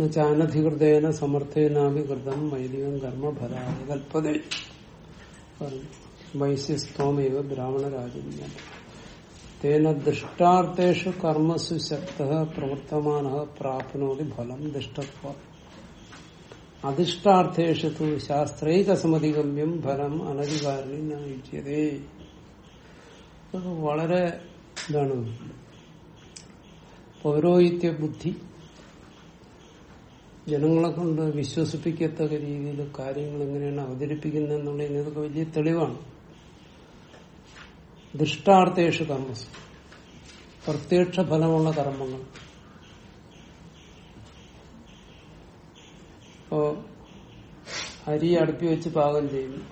അനധികൃതേന സമർത്ഥേനാഭികൃതം വൈദികം കർമ്മ ഫലായ കൽപ്പത. വൈശ്യസ്തോമൈവ ബ്രാഹ്മണരാജന്യ. തേന ദൃഷ്ടാർത്ഥേഷു കർമ്മസു ശക്ത പ്രവർത്തമാന പ്രാപ്നോതി ഫലം ദുഷ്ടത്വ. അധിഷ്ടാർത്ഥേഷു തു ശാസ്ത്രൈകസമധിഗമ്യം ഫലം അനധികാരണി നയിച്ചതേ വളരെ ഇതാണ്. പൗരോഹിത്യ ബുദ്ധി ജനങ്ങളെ കൊണ്ട് വിശ്വസിപ്പിക്കത്തക്ക രീതിയിൽ കാര്യങ്ങൾ എങ്ങനെയാണ് അവതരിപ്പിക്കുന്നത് എന്നുള്ള ഇതൊക്കെ വലിയ തെളിവാണ്. ദൃഷ്ടാർത്ഥേഷു കർമ്മസ്. പ്രത്യക്ഷ ഫലമുള്ള കർമ്മങ്ങൾ. ഇപ്പോ അരി അടുപ്പി വെച്ച് പാകം ചെയ്യുന്നു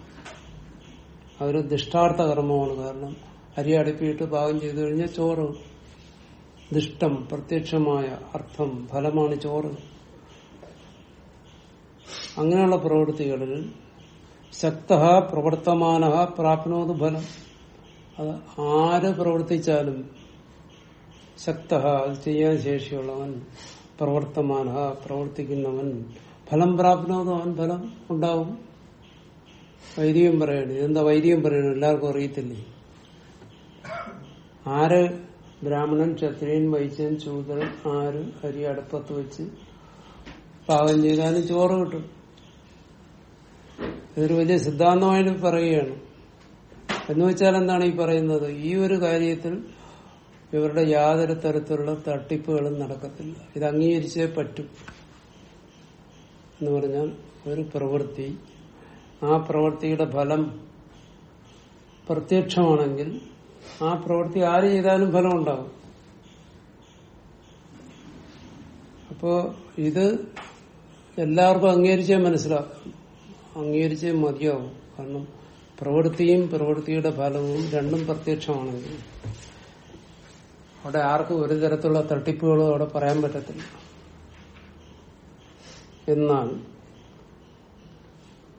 അതൊരു ദൃഷ്ടാർത്ഥ കർമ്മമാണ്. കാരണം അരി അടുപ്പിയിട്ട് പാകം ചെയ്തു കഴിഞ്ഞാൽ ചോറ് ദുഷ്ടം പ്രത്യക്ഷമായ അർത്ഥം ഫലമാണ് ചോറ്. അങ്ങനെയുള്ള പ്രവൃത്തികളിൽ ശക്ത പ്രവർത്തമാന പ്രാപ്നോത് ഫലം. അത് ആര് പ്രവർത്തിച്ചാലും ശക്ത അത് ചെയ്യാൻ ശേഷിയുള്ളവൻ പ്രവർത്തമാന പ്രവർത്തിക്കുന്നവൻ ഫലം പ്രാപ്നോത് അവൻ ഫലം ഉണ്ടാവും. വൈദികം പറയണു ഇതെന്താ വൈദികം പറയണു എല്ലാവർക്കും അറിയത്തില്ലേ? ആര് ബ്രാഹ്മണൻ ക്ഷത്രിയൻ വൈശ്യൻ ശൂദ്രൻ ആര് അരി അടുപ്പത്ത് വെച്ച് പാകം ചെയ്താലും ചോറ് കിട്ടും. ഇതൊരു വലിയ സിദ്ധാന്തമായിട്ട് പറയുകയാണ്. എന്ന് വെച്ചാൽ എന്താണ് ഈ പറയുന്നത്? ഈ ഒരു കാര്യത്തിൽ ഇവരുടെ യാതൊരു തരത്തിലുള്ള തട്ടിപ്പുകളും നടക്കത്തില്ല. ഇത് അംഗീകരിച്ചേ പറ്റും. എന്ന് പറഞ്ഞാൽ ഒരു പ്രവൃത്തി. ആ പ്രവൃത്തിയുടെ ഫലം പ്രത്യക്ഷമാണെങ്കിൽ ആ പ്രവൃത്തി ആര് ചെയ്താലും ഫലം ഉണ്ടാകും അപ്പോ ഇത് എല്ലാവർക്കും അംഗീകരിച്ചേ മനസ്സിലാക്കും അംഗീകരിച്ചേ മതിയാവും. കാരണം പ്രവൃത്തിയും പ്രവൃത്തിയുടെ ഫലവും രണ്ടും പ്രത്യക്ഷമാണെങ്കിൽ അവിടെ ആർക്കും ഒരു തരത്തിലുള്ള തട്ടിപ്പുകളും അവിടെ പറയാൻ പറ്റത്തില്ല. എന്നാൽ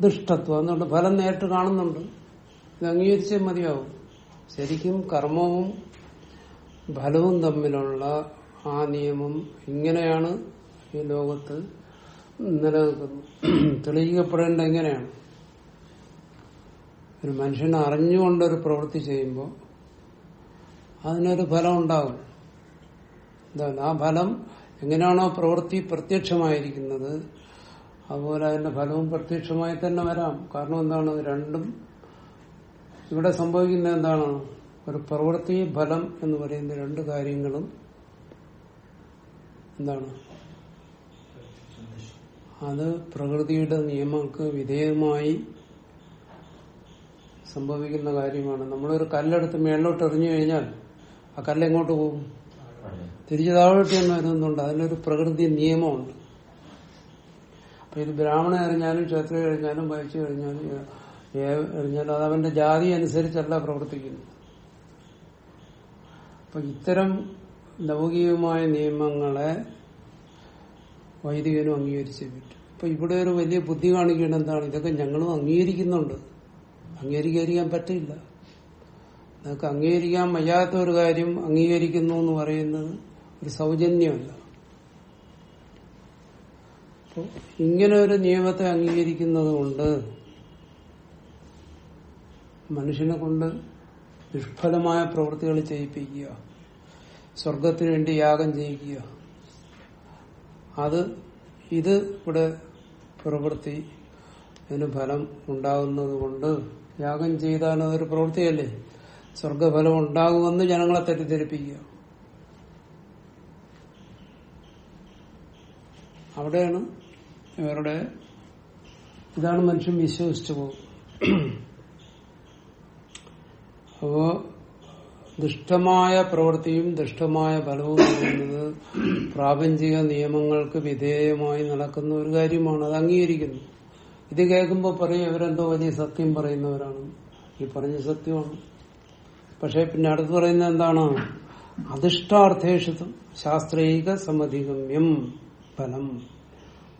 ദുഷ്ടത്വം എന്നുള്ള ഫലം നേരിട്ട് കാണുന്നുണ്ട്. ഇത് അംഗീകരിച്ചേ മതിയാവും. ശരിക്കും കർമ്മവും ഫലവും തമ്മിലുള്ള ആ നിയമം ഇങ്ങനെയാണ് ഈ ലോകത്ത് നിലനിൽക്കുന്നത് തെളിയിക്കപ്പെടേണ്ട എങ്ങനെയാണ്? ഒരു മനുഷ്യൻ അറിഞ്ഞുകൊണ്ടൊരു പ്രവൃത്തി ചെയ്യുമ്പോൾ അതിനൊരു ഫലം ഉണ്ടാകും എന്താണ്? ആ ഫലം എങ്ങനെയാണോ പ്രവൃത്തി പ്രത്യക്ഷമായിരിക്കുന്നത് അതുപോലെ അതിന്റെ ഫലവും പ്രത്യക്ഷമായി തന്നെ വരാം. കാരണം എന്താണ്? രണ്ടും ഇവിടെ സംഭവിക്കുന്നത് എന്താണ്? ഒരു പ്രവൃത്തി ഫലം എന്ന് പറയുന്ന രണ്ട് കാര്യങ്ങളും എന്താണ്? അത് പ്രകൃതിയുടെ നിയമങ്ങൾക്ക് വിധേയമായി സംഭവിക്കുന്ന കാര്യമാണ്. നമ്മളൊരു കല്ലെടുത്ത് മേളിലോട്ട് എറിഞ്ഞു കഴിഞ്ഞാൽ ആ കല്ല് എങ്ങോട്ട് പോകും? തിരിച്ചു താഴോട്ട് തന്നെ വരുന്നുണ്ട്. അതിനൊരു പ്രകൃതി നിയമമുണ്ട്. അപ്പൊ ഇത് ബ്രാഹ്മണൻ എറിഞ്ഞാലും ക്ഷേത്ര എറിഞ്ഞാലും വഹിച്ചു കഴിഞ്ഞാലും എറിഞ്ഞാലും അത് അവന്റെ ജാതി അനുസരിച്ചല്ല പ്രവർത്തിക്കുന്നു അപ്പൊ ഇത്തരം ലൗകികമായ നിയമങ്ങളെ വൈദികനും അംഗീകരിച്ചേ പറ്റും. അപ്പൊ ഇവിടെ ഒരു വലിയ ബുദ്ധി കാണിക്കേണ്ട എന്താണ്? ഇതൊക്കെ ഞങ്ങളും അംഗീകരിക്കുന്നുണ്ട്. അംഗീകരിക്കാൻ പറ്റില്ല. നിങ്ങൾക്ക് അംഗീകരിക്കാൻ വയ്യാത്ത ഒരു കാര്യം അംഗീകരിക്കുന്നു എന്ന് പറയുന്നത് ഒരു സൗജന്യമല്ല. ഇങ്ങനെ ഒരു നിയമത്തെ അംഗീകരിക്കുന്നത് കൊണ്ട് മനുഷ്യനെ കൊണ്ട് നിഷ്ഫലമായ പ്രവൃത്തികൾ ചെയ്യിപ്പിക്കുക. സ്വർഗത്തിനു വേണ്ടി യാഗം ചെയ്യിക്കുക. അത് ഇത് ഇവിടെ പ്രവൃത്തി അതിന് ഫലം ഉണ്ടാകുന്നത് കൊണ്ട് യാഗം ചെയ്താൽ അതൊരു പ്രവൃത്തിയല്ലേ? സ്വർഗഫലം ഉണ്ടാകുമെന്ന് ജനങ്ങളെ തെറ്റിദ്ധരിപ്പിക്കുക. അവിടെയാണ് ഇവരുടെ ഇതാണ് മനുഷ്യൻ വിശ്വസിച്ചു പോകും അപ്പോ ദുഷ്ടമായ പ്രവൃത്തിയും ദുഷ്ടമായ ഫലവും പറയുന്നത് പ്രാപഞ്ചിക നിയമങ്ങൾക്ക് വിധേയമായി നടക്കുന്ന ഒരു കാര്യമാണ്. അത് അംഗീകരിക്കുന്നു. ഇത് കേൾക്കുമ്പോൾ പറയും ഇവരെന്തോ വലിയ സത്യം പറയുന്നവരാണ്. ഈ പറഞ്ഞ സത്യമാണ്. പക്ഷെ പിന്നെ അടുത്ത് പറയുന്നത് എന്താണ്? അധിഷ്ഠാർത്ഥേഷിതം ശാസ്ത്രീക സമധിഗമ്യം ഫലം.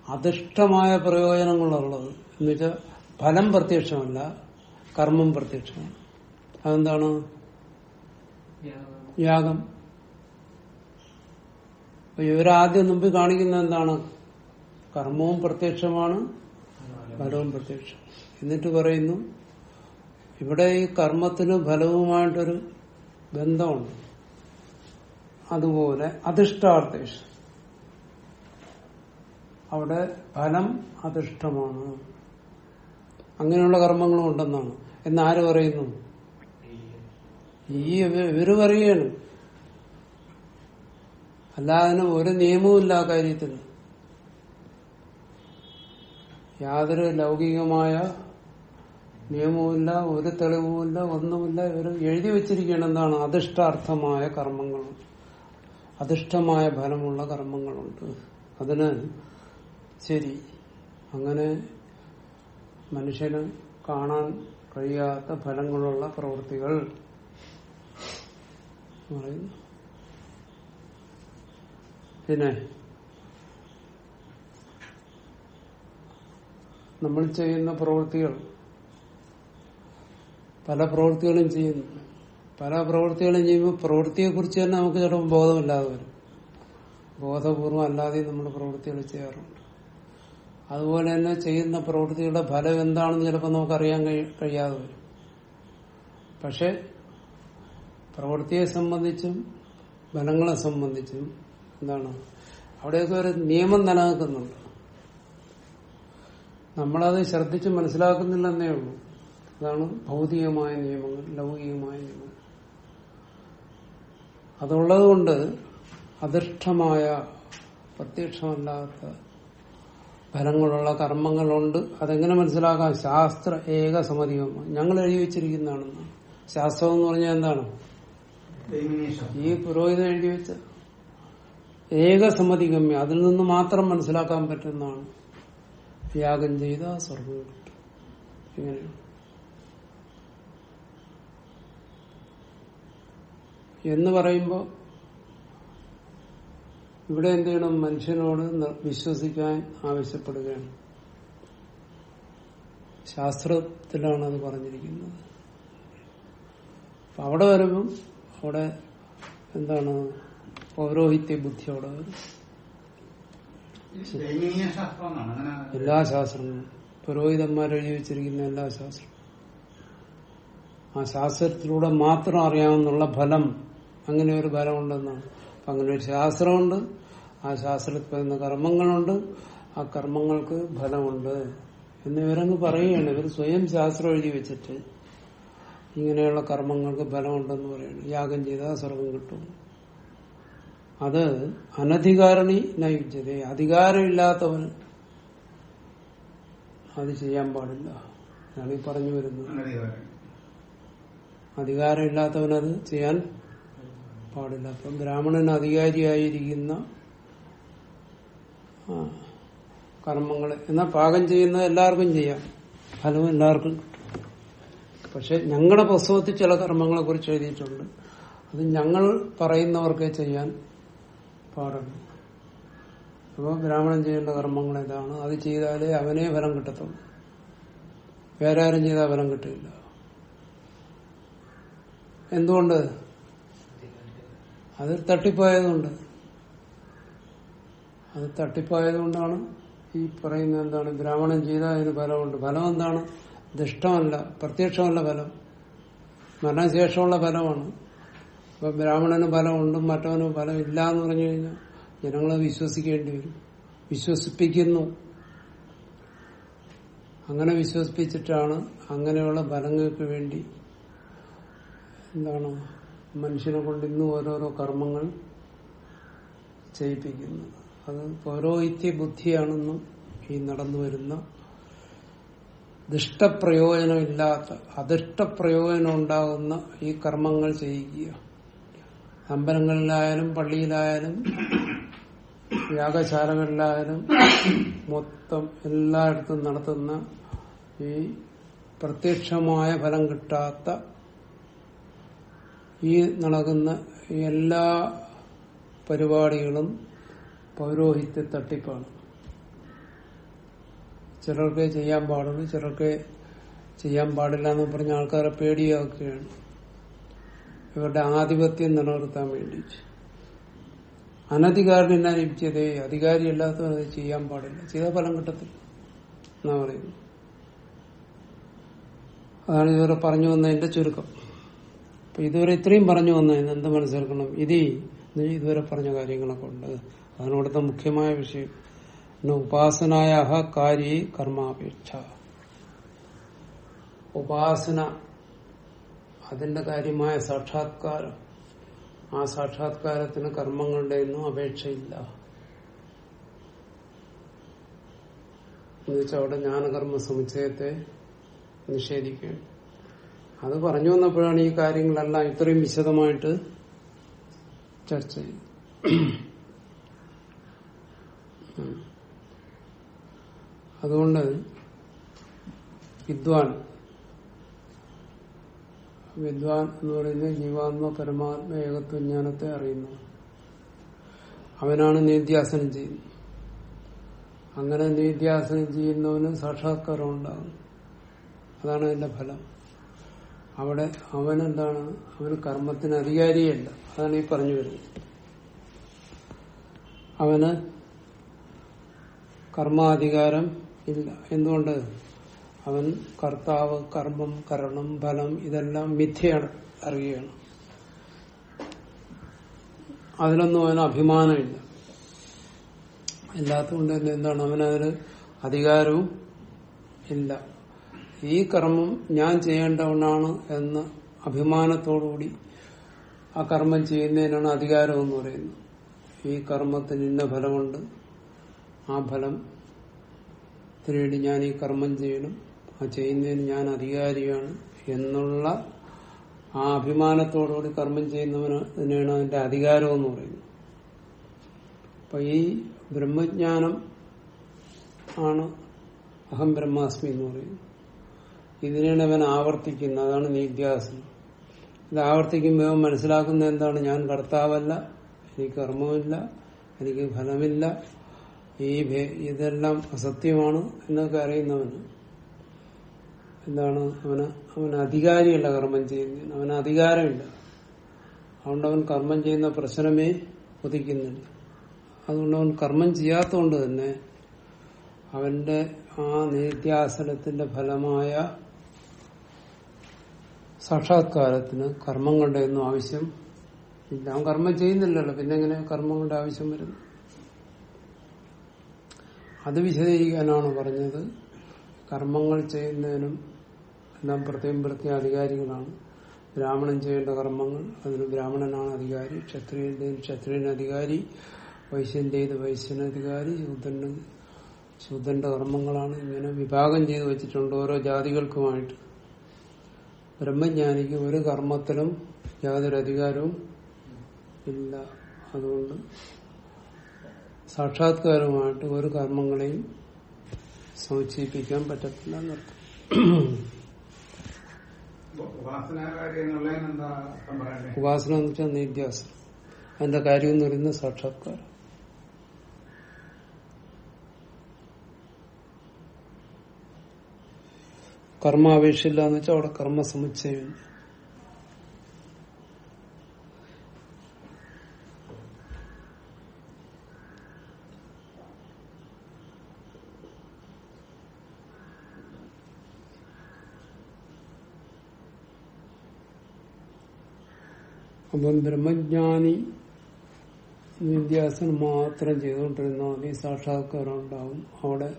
അധിഷ്ഠമായ പ്രയോജനങ്ങളുള്ളത് എന്നുവെച്ചാൽ ഫലം പ്രത്യക്ഷമല്ല കർമ്മം പ്രത്യക്ഷമാണ്. അതെന്താണ്? യാഗം. ഇവരാദ്യം മുമ്പ് കാണിക്കുന്ന എന്താണ്? കർമ്മവും പ്രത്യക്ഷമാണ് ഫലവും പ്രത്യക്ഷം. എന്നിട്ട് പറയുന്നു ഇവിടെ ഈ കർമ്മത്തിന് ഫലവുമായിട്ടൊരു ബന്ധമുണ്ട്. അതുപോലെ അധിഷ്ഠാർത്ഥേഷ. അവിടെ ഫലം അധിഷ്ഠമാണ്. അങ്ങനെയുള്ള കർമ്മങ്ങളും ഉണ്ടെന്നാണ്. എന്നാര് പറയുന്നു? ഈ ഇവ- ഇവർ പറയുകയാണ്. ഒരു നിയമവും ഇല്ല ആ കാര്യത്തിൽ യാതൊരു ലൗകികമായ നിയമവുമില്ല ഒരു തെളിവുമില്ല ഒന്നുമില്ല. ഇവർ എഴുതി വെച്ചിരിക്കുകയാണ് എന്താണ്? അധിഷ്ഠാർത്ഥമായ കർമ്മങ്ങൾ. അധിഷ്ഠമായ ഫലമുള്ള കർമ്മങ്ങളുണ്ട്. അതിന് ശരി. അങ്ങനെ മനുഷ്യന് കാണാൻ കഴിയാത്ത ഫലങ്ങളുള്ള പ്രവൃത്തികൾ പറയുന്നു. പിന്നെ നമ്മൾ ചെയ്യുന്ന പ്രവൃത്തികൾ പല പ്രവൃത്തികളും ചെയ്യുന്നു. പല പ്രവൃത്തികളും ചെയ്യുമ്പോൾ പ്രവൃത്തിയെ കുറിച്ച് തന്നെ നമുക്ക് ചിലപ്പോൾ ബോധമില്ലാതെ വരും. ബോധപൂർവം അല്ലാതെ നമ്മൾ പ്രവൃത്തികൾ ചെയ്യാറുണ്ട്. അതുപോലെ തന്നെ ചെയ്യുന്ന പ്രവൃത്തിയുടെ ഫലം എന്താണെന്ന് ചിലപ്പോൾ നമുക്ക് അറിയാൻ കഴി- കഴിയാതെ വരും. പക്ഷെ പ്രവൃത്തിയെ സംബന്ധിച്ചും ബലങ്ങളെ സംബന്ധിച്ചും എന്താണ്? അവിടെയൊക്കെ ഒരു നിയമം നിലനിൽക്കുന്നുണ്ട്. നമ്മളത് ശ്രദ്ധിച്ച് മനസ്സിലാക്കുന്നില്ലെന്നേ ഉള്ളൂ. അതാണ് ഭൗതികമായ നിയമങ്ങൾ ലൗകികമായ നിയമങ്ങൾ. അതുള്ളത് കൊണ്ട് അധിഷ്ഠമായ പ്രത്യക്ഷമല്ലാത്ത ഫലങ്ങളുള്ള കർമ്മങ്ങളുണ്ട്. അതെങ്ങനെ മനസ്സിലാക്കാം? ശാസ്ത്ര ഏകസമതികമാണ് ഞങ്ങൾ എഴുതി വെച്ചിരിക്കുന്നതാണെന്ന്. ശാസ്ത്രം എന്ന് പറഞ്ഞാൽ എന്താണ്? ഈ പുരോഹിതം എഴുതി വെച്ച ഏകസമ്മതിഗമ്യ അതിൽ നിന്ന് മാത്രം മനസ്സിലാക്കാൻ പറ്റുന്നതാണ്. യാഗം ചെയ്ത സ്വർഗം. കിട്ടും എന്ന് പറയുമ്പോൾ ഇവിടെ എന്ത് ചെയ്യണം? മനുഷ്യനോട് വിശ്വസിക്കാൻ ആവശ്യപ്പെടുകയാണ്. ശാസ്ത്രത്തിലാണ് അത് പറഞ്ഞിരിക്കുന്നത്. അവിടെ വരുമ്പം അവിടെ എന്താണ് പൗരോഹിത്യ ബുദ്ധി അവിടെ? വരും ദൈനീയ ശാസ്ത്രം എന്നാണ് എല്ലാ ശാസ്ത്രങ്ങളും. പുരോഹിതന്മാർ എഴുതി വെച്ചിരിക്കുന്ന എല്ലാ ശാസ്ത്രവും ആ ശാസ്ത്രത്തിലൂടെ മാത്രം അറിയാവുന്നുള്ള ഫലം അങ്ങനെ ഒരു ഫലമുണ്ടെന്നാണ്. അപ്പൊ അങ്ങനെ ഒരു ശാസ്ത്രമുണ്ട്. ആ ശാസ്ത്രത്തിൽ പറയുന്ന കർമ്മങ്ങളുണ്ട്. ആ കർമ്മങ്ങൾക്ക് ഫലമുണ്ട്. എന്ന് ഇവരങ്ങ് പറയുകയാണ്. ഇവർ സ്വയം ശാസ്ത്രം എഴുതി വെച്ചിട്ട് ഇങ്ങനെയുള്ള കർമ്മങ്ങൾക്ക് ഫലമുണ്ടെന്ന് പറയുന്നു. യാഗം ചെയ്താൽ സ്വർഗം കിട്ടും. അത് അനധികാരണി നയുജ്യത. അധികാരമില്ലാത്തവൻ അത് ചെയ്യാൻ പാടില്ല. എന്നാണ് ഈ പറഞ്ഞു വരുന്നത്. അധികാരമില്ലാത്തവൻ അത് ചെയ്യാൻ പാടില്ല. അപ്പം ബ്രാഹ്മണൻ അധികാരിയായിരിക്കുന്ന കർമ്മങ്ങൾ എന്നാൽ പാകം ചെയ്യുന്നത് എല്ലാവർക്കും ചെയ്യാം. ഫലം എല്ലാവർക്കും പക്ഷെ ഞങ്ങളുടെ പുസ്തകത്തിൽ ചില കർമ്മങ്ങളെ കുറിച്ച് എഴുതിയിട്ടുണ്ട്. അത് ഞങ്ങൾ പറയുന്നവർക്കേ ചെയ്യാൻ പാടുള്ളൂ. അപ്പോൾ ബ്രാഹ്മണൻ ചെയ്യേണ്ട കർമ്മങ്ങൾ ഇതാണ്. അത് ചെയ്താലേ അവനെ ഫലം കിട്ടത്തുള്ളൂ. വേറെ ആരും ചെയ്താൽ ഫലം കിട്ടില്ല. എന്തുകൊണ്ട്? അത് തട്ടിപ്പായതുകൊണ്ട്. അത് തട്ടിപ്പായതുകൊണ്ടാണ് ഈ പറയുന്ന എന്താണ്? ബ്രാഹ്മണൻ ചെയ്താൽ അതിന് ഫലമുണ്ട്. ഫലം എന്താണ് ദുഷ്ടമല്ല പ്രത്യക്ഷമല്ല ഫലം. മരണശേഷമുള്ള ഫലമാണ്. ഇപ്പൊ ബ്രാഹ്മണന് ഫലമുണ്ടും മറ്റവന് ഫലം ഇല്ല എന്ന് പറഞ്ഞു കഴിഞ്ഞാൽ ജനങ്ങളെ വിശ്വസിക്കേണ്ടി വരും. വിശ്വസിപ്പിക്കുന്നു. അങ്ങനെ വിശ്വസിപ്പിച്ചിട്ടാണ് അങ്ങനെയുള്ള ഫലങ്ങൾക്ക് വേണ്ടി എന്താണ് മനുഷ്യനെ കൊണ്ട് ഇന്നും ഓരോരോ കർമ്മങ്ങൾ ചെയ്യിപ്പിക്കുന്നത്. അത് പൗരോഹിത്യ ബുദ്ധിയാണെന്നും ഈ നടന്നു വരുന്ന ദുഷ്ടപ്രയോജനമില്ലാത്ത അദൃഷ്ടപ്രയോജനം ഉണ്ടാകുന്ന ഈ കർമ്മങ്ങൾ ചെയ്യിക്കുക അമ്പലങ്ങളിലായാലും പള്ളിയിലായാലും യാഗശാലകളിലായാലും മൊത്തം എല്ലായിടത്തും നടത്തുന്ന ഈ പ്രത്യക്ഷമായ ഫലം കിട്ടാത്ത ഈ നടക്കുന്ന എല്ലാ പരിപാടികളും പൗരോഹിത്യ തട്ടിപ്പാണ്. ചിലർക്ക് ചെയ്യാൻ പാടുള്ളൂ ചിലർക്ക് ചെയ്യാൻ പാടില്ല എന്ന് പറഞ്ഞ ആൾക്കാരെ പേടിയാക്കുകയാണ്. ഇവരുടെ ആധിപത്യം നിലനിർത്താൻ വേണ്ടി അനധികാരിനെ ലഭിച്ചതേ? അധികാരി അല്ലാത്തവൻ അത് ചെയ്യാൻ പാടില്ല. ചെയ്ത ഫലം കിട്ടത്തില്ല എന്നാ പറയുന്നു അതാണ് ഇതുവരെ പറഞ്ഞു വന്നതിന്റെ ചുരുക്കം. അപ്പൊ ഇതുവരെ ഇത്രയും പറഞ്ഞു വന്നതിന് എന്ത് മനസ്സിലാക്കണം? ഇതി ഇതുവരെ പറഞ്ഞ കാര്യങ്ങളൊക്കെ ഉണ്ട്. അതിനോടത്തെ മുഖ്യമായ വിഷയം. ഉപാസനായ കാര്യ കർമാപേക്ഷ ഉപാസന അതിന്റെ കാര്യമായ സാക്ഷാത്കാരം ആ സാക്ഷാത്കാരത്തിന് കർമ്മങ്ങളുടെ ഒന്നും അപേക്ഷയില്ല. എന്നുവെച്ചാൽ അവിടെ ജ്ഞാനകർമ്മ സമുച്ചയത്തെ നിഷേധിക്കുകയാണ്. അത് പറഞ്ഞു വന്നപ്പോഴാണ് ഈ കാര്യങ്ങളെല്ലാം ഇത്രയും വിശദമായിട്ട് ചർച്ച ചെയ്തത്. അതുകൊണ്ട് വിദ്വാൻ വിദ്വാൻ എന്ന് പറയുന്നത് ജീവാത്മ പരമാത്മ ഏകത്വ ജ്ഞാനത്തെ അറിയുന്നു. അവനാണ് നീത്യാസനം ചെയ്യുന്നത്. അങ്ങനെ നീത്യാസനം ചെയ്യുന്നവന് സാക്ഷാത്കാരം ഉണ്ടാകും. അതാണ് അതിന്റെ ഫലം. അവിടെ അവനെന്താണ് അവന് കർമ്മത്തിന് അധികാരിയല്ല. അതാണ് ഈ പറഞ്ഞു വരുന്നത്. അവന് കർമാധികാരം ഇല്ല. എന്തുകൊണ്ട്? അവൻ കർത്താവ് കർമ്മം കരണം ഫലം ഇതെല്ലാം മിഥ്യയാണ് അറിയുകയാണ്. അതിലൊന്നും അവന് അഭിമാനമില്ല. ഇല്ലാത്തതുകൊണ്ട് തന്നെ എന്താണ്? അവനതിന് അധികാരവും ഇല്ല. ഈ കർമ്മം ഞാൻ ചെയ്യേണ്ടവനാണ് എന്ന അഭിമാനത്തോടുകൂടി ആ കർമ്മം ചെയ്യുന്നതിനാണ് അധികാരം എന്ന് പറയുന്നത്. ഈ കർമ്മത്തിന് ഇന്ന ഫലമുണ്ട്. ആ ഫലം വേണ്ടി ഞാൻ ഈ കർമ്മം ചെയ്യണം ആ ചെയ്യുന്നതിന് ഞാൻ അധികാരിയാണ് എന്നുള്ള ആ അഭിമാനത്തോടുകൂടി കർമ്മം ചെയ്യുന്നവന് തന്നെയാണ് അതിന്റെ അധികാരം എന്ന് പറയുന്നത്. അപ്പൊ ഈ ബ്രഹ്മജ്ഞാനം ആണ് അഹം ബ്രഹ്മാസ്മി എന്ന് പറയുന്നത്. ഇതിനാണ് അവൻ ആവർത്തിക്കുന്നത് അതാണ് നിത്യാസനം ഇത് ആവർത്തിക്കുമ്പോൾ മനസ്സിലാക്കുന്ന എന്താണ്? ഞാൻ കർത്താവല്ല എനിക്ക് കർമ്മമില്ല എനിക്ക് ഫലമില്ല ഈ ഇതെല്ലാം അസത്യമാണ് എന്നൊക്കെ അറിയുന്നവന് എന്താണ്? അവന് അവന് അധികാരിയല്ല കർമ്മം ചെയ്യുന്നതിന് അവന് അധികാരമില്ല. അതുകൊണ്ട് അവൻ കർമ്മം ചെയ്യുന്ന പ്രശ്നമേ ഉദിക്കുന്നില്ല അതുകൊണ്ട് അവൻ കർമ്മം ചെയ്യാത്തതുകൊണ്ട് തന്നെ അവന്റെ ആ നിത്യാസനത്തിന്റെ ഫലമായ സാക്ഷാത്കാരത്തിന് കർമ്മങ്ങളുടെ ഒന്നും ആവശ്യം ഇല്ല. അവൻ കർമ്മം ചെയ്യുന്നില്ലല്ലോ. പിന്നെങ്ങനെ കർമ്മങ്ങളുടെ ആവശ്യം വരുന്നു? അത് വിശദീകരിക്കാനാണ് പറഞ്ഞത്. കർമ്മങ്ങൾ ചെയ്യുന്നതിനും എല്ലാം പ്രത്യേകം പ്രത്യേക അധികാരികളാണ്. ബ്രാഹ്മണൻ ചെയ്യേണ്ട കർമ്മങ്ങൾ അതിന് ബ്രാഹ്മണനാണ് അധികാരി ക്ഷത്രിയന്റെ ക്ഷത്രിയൻ അധികാരി വൈശ്യന്റെ വൈശ്യൻ അധികാരി ശൂദ്രന് ശൂദ്രന്റെ കർമ്മങ്ങളാണ് ഇങ്ങനെ വിഭാഗം ചെയ്തു വെച്ചിട്ടുണ്ട് ഓരോ ജാതികൾക്കുമായിട്ട്. ബ്രഹ്മജ്ഞാനിക്ക് ഒരു കർമ്മത്തിലും യാതൊരു അധികാരവും ഇല്ല. അതുകൊണ്ട് സാക്ഷാത്കാരമായിട്ട് ഒരു കർമ്മങ്ങളെയും സൂചിപ്പിക്കാൻ പറ്റത്തില്ല എന്നർത്ഥം ഉപാസന എന്ന് വെച്ചാൽ നിത്യാസനം. അതിന്റെ കാര്യം എന്ന് പറയുന്നത് സാക്ഷാത്കാരം. കർമാപേക്ഷയില്ല എന്ന് വെച്ചാൽ അവിടെ കർമ്മ സമുച്ചയമില്ല അപ്പം ബ്രഹ്മജ്ഞാനി വിദ്യാസനം മാത്രം ചെയ്തുകൊണ്ടിരുന്നാൽ മതി സാക്ഷാത്കാരം ഉണ്ടാവും അവിടെ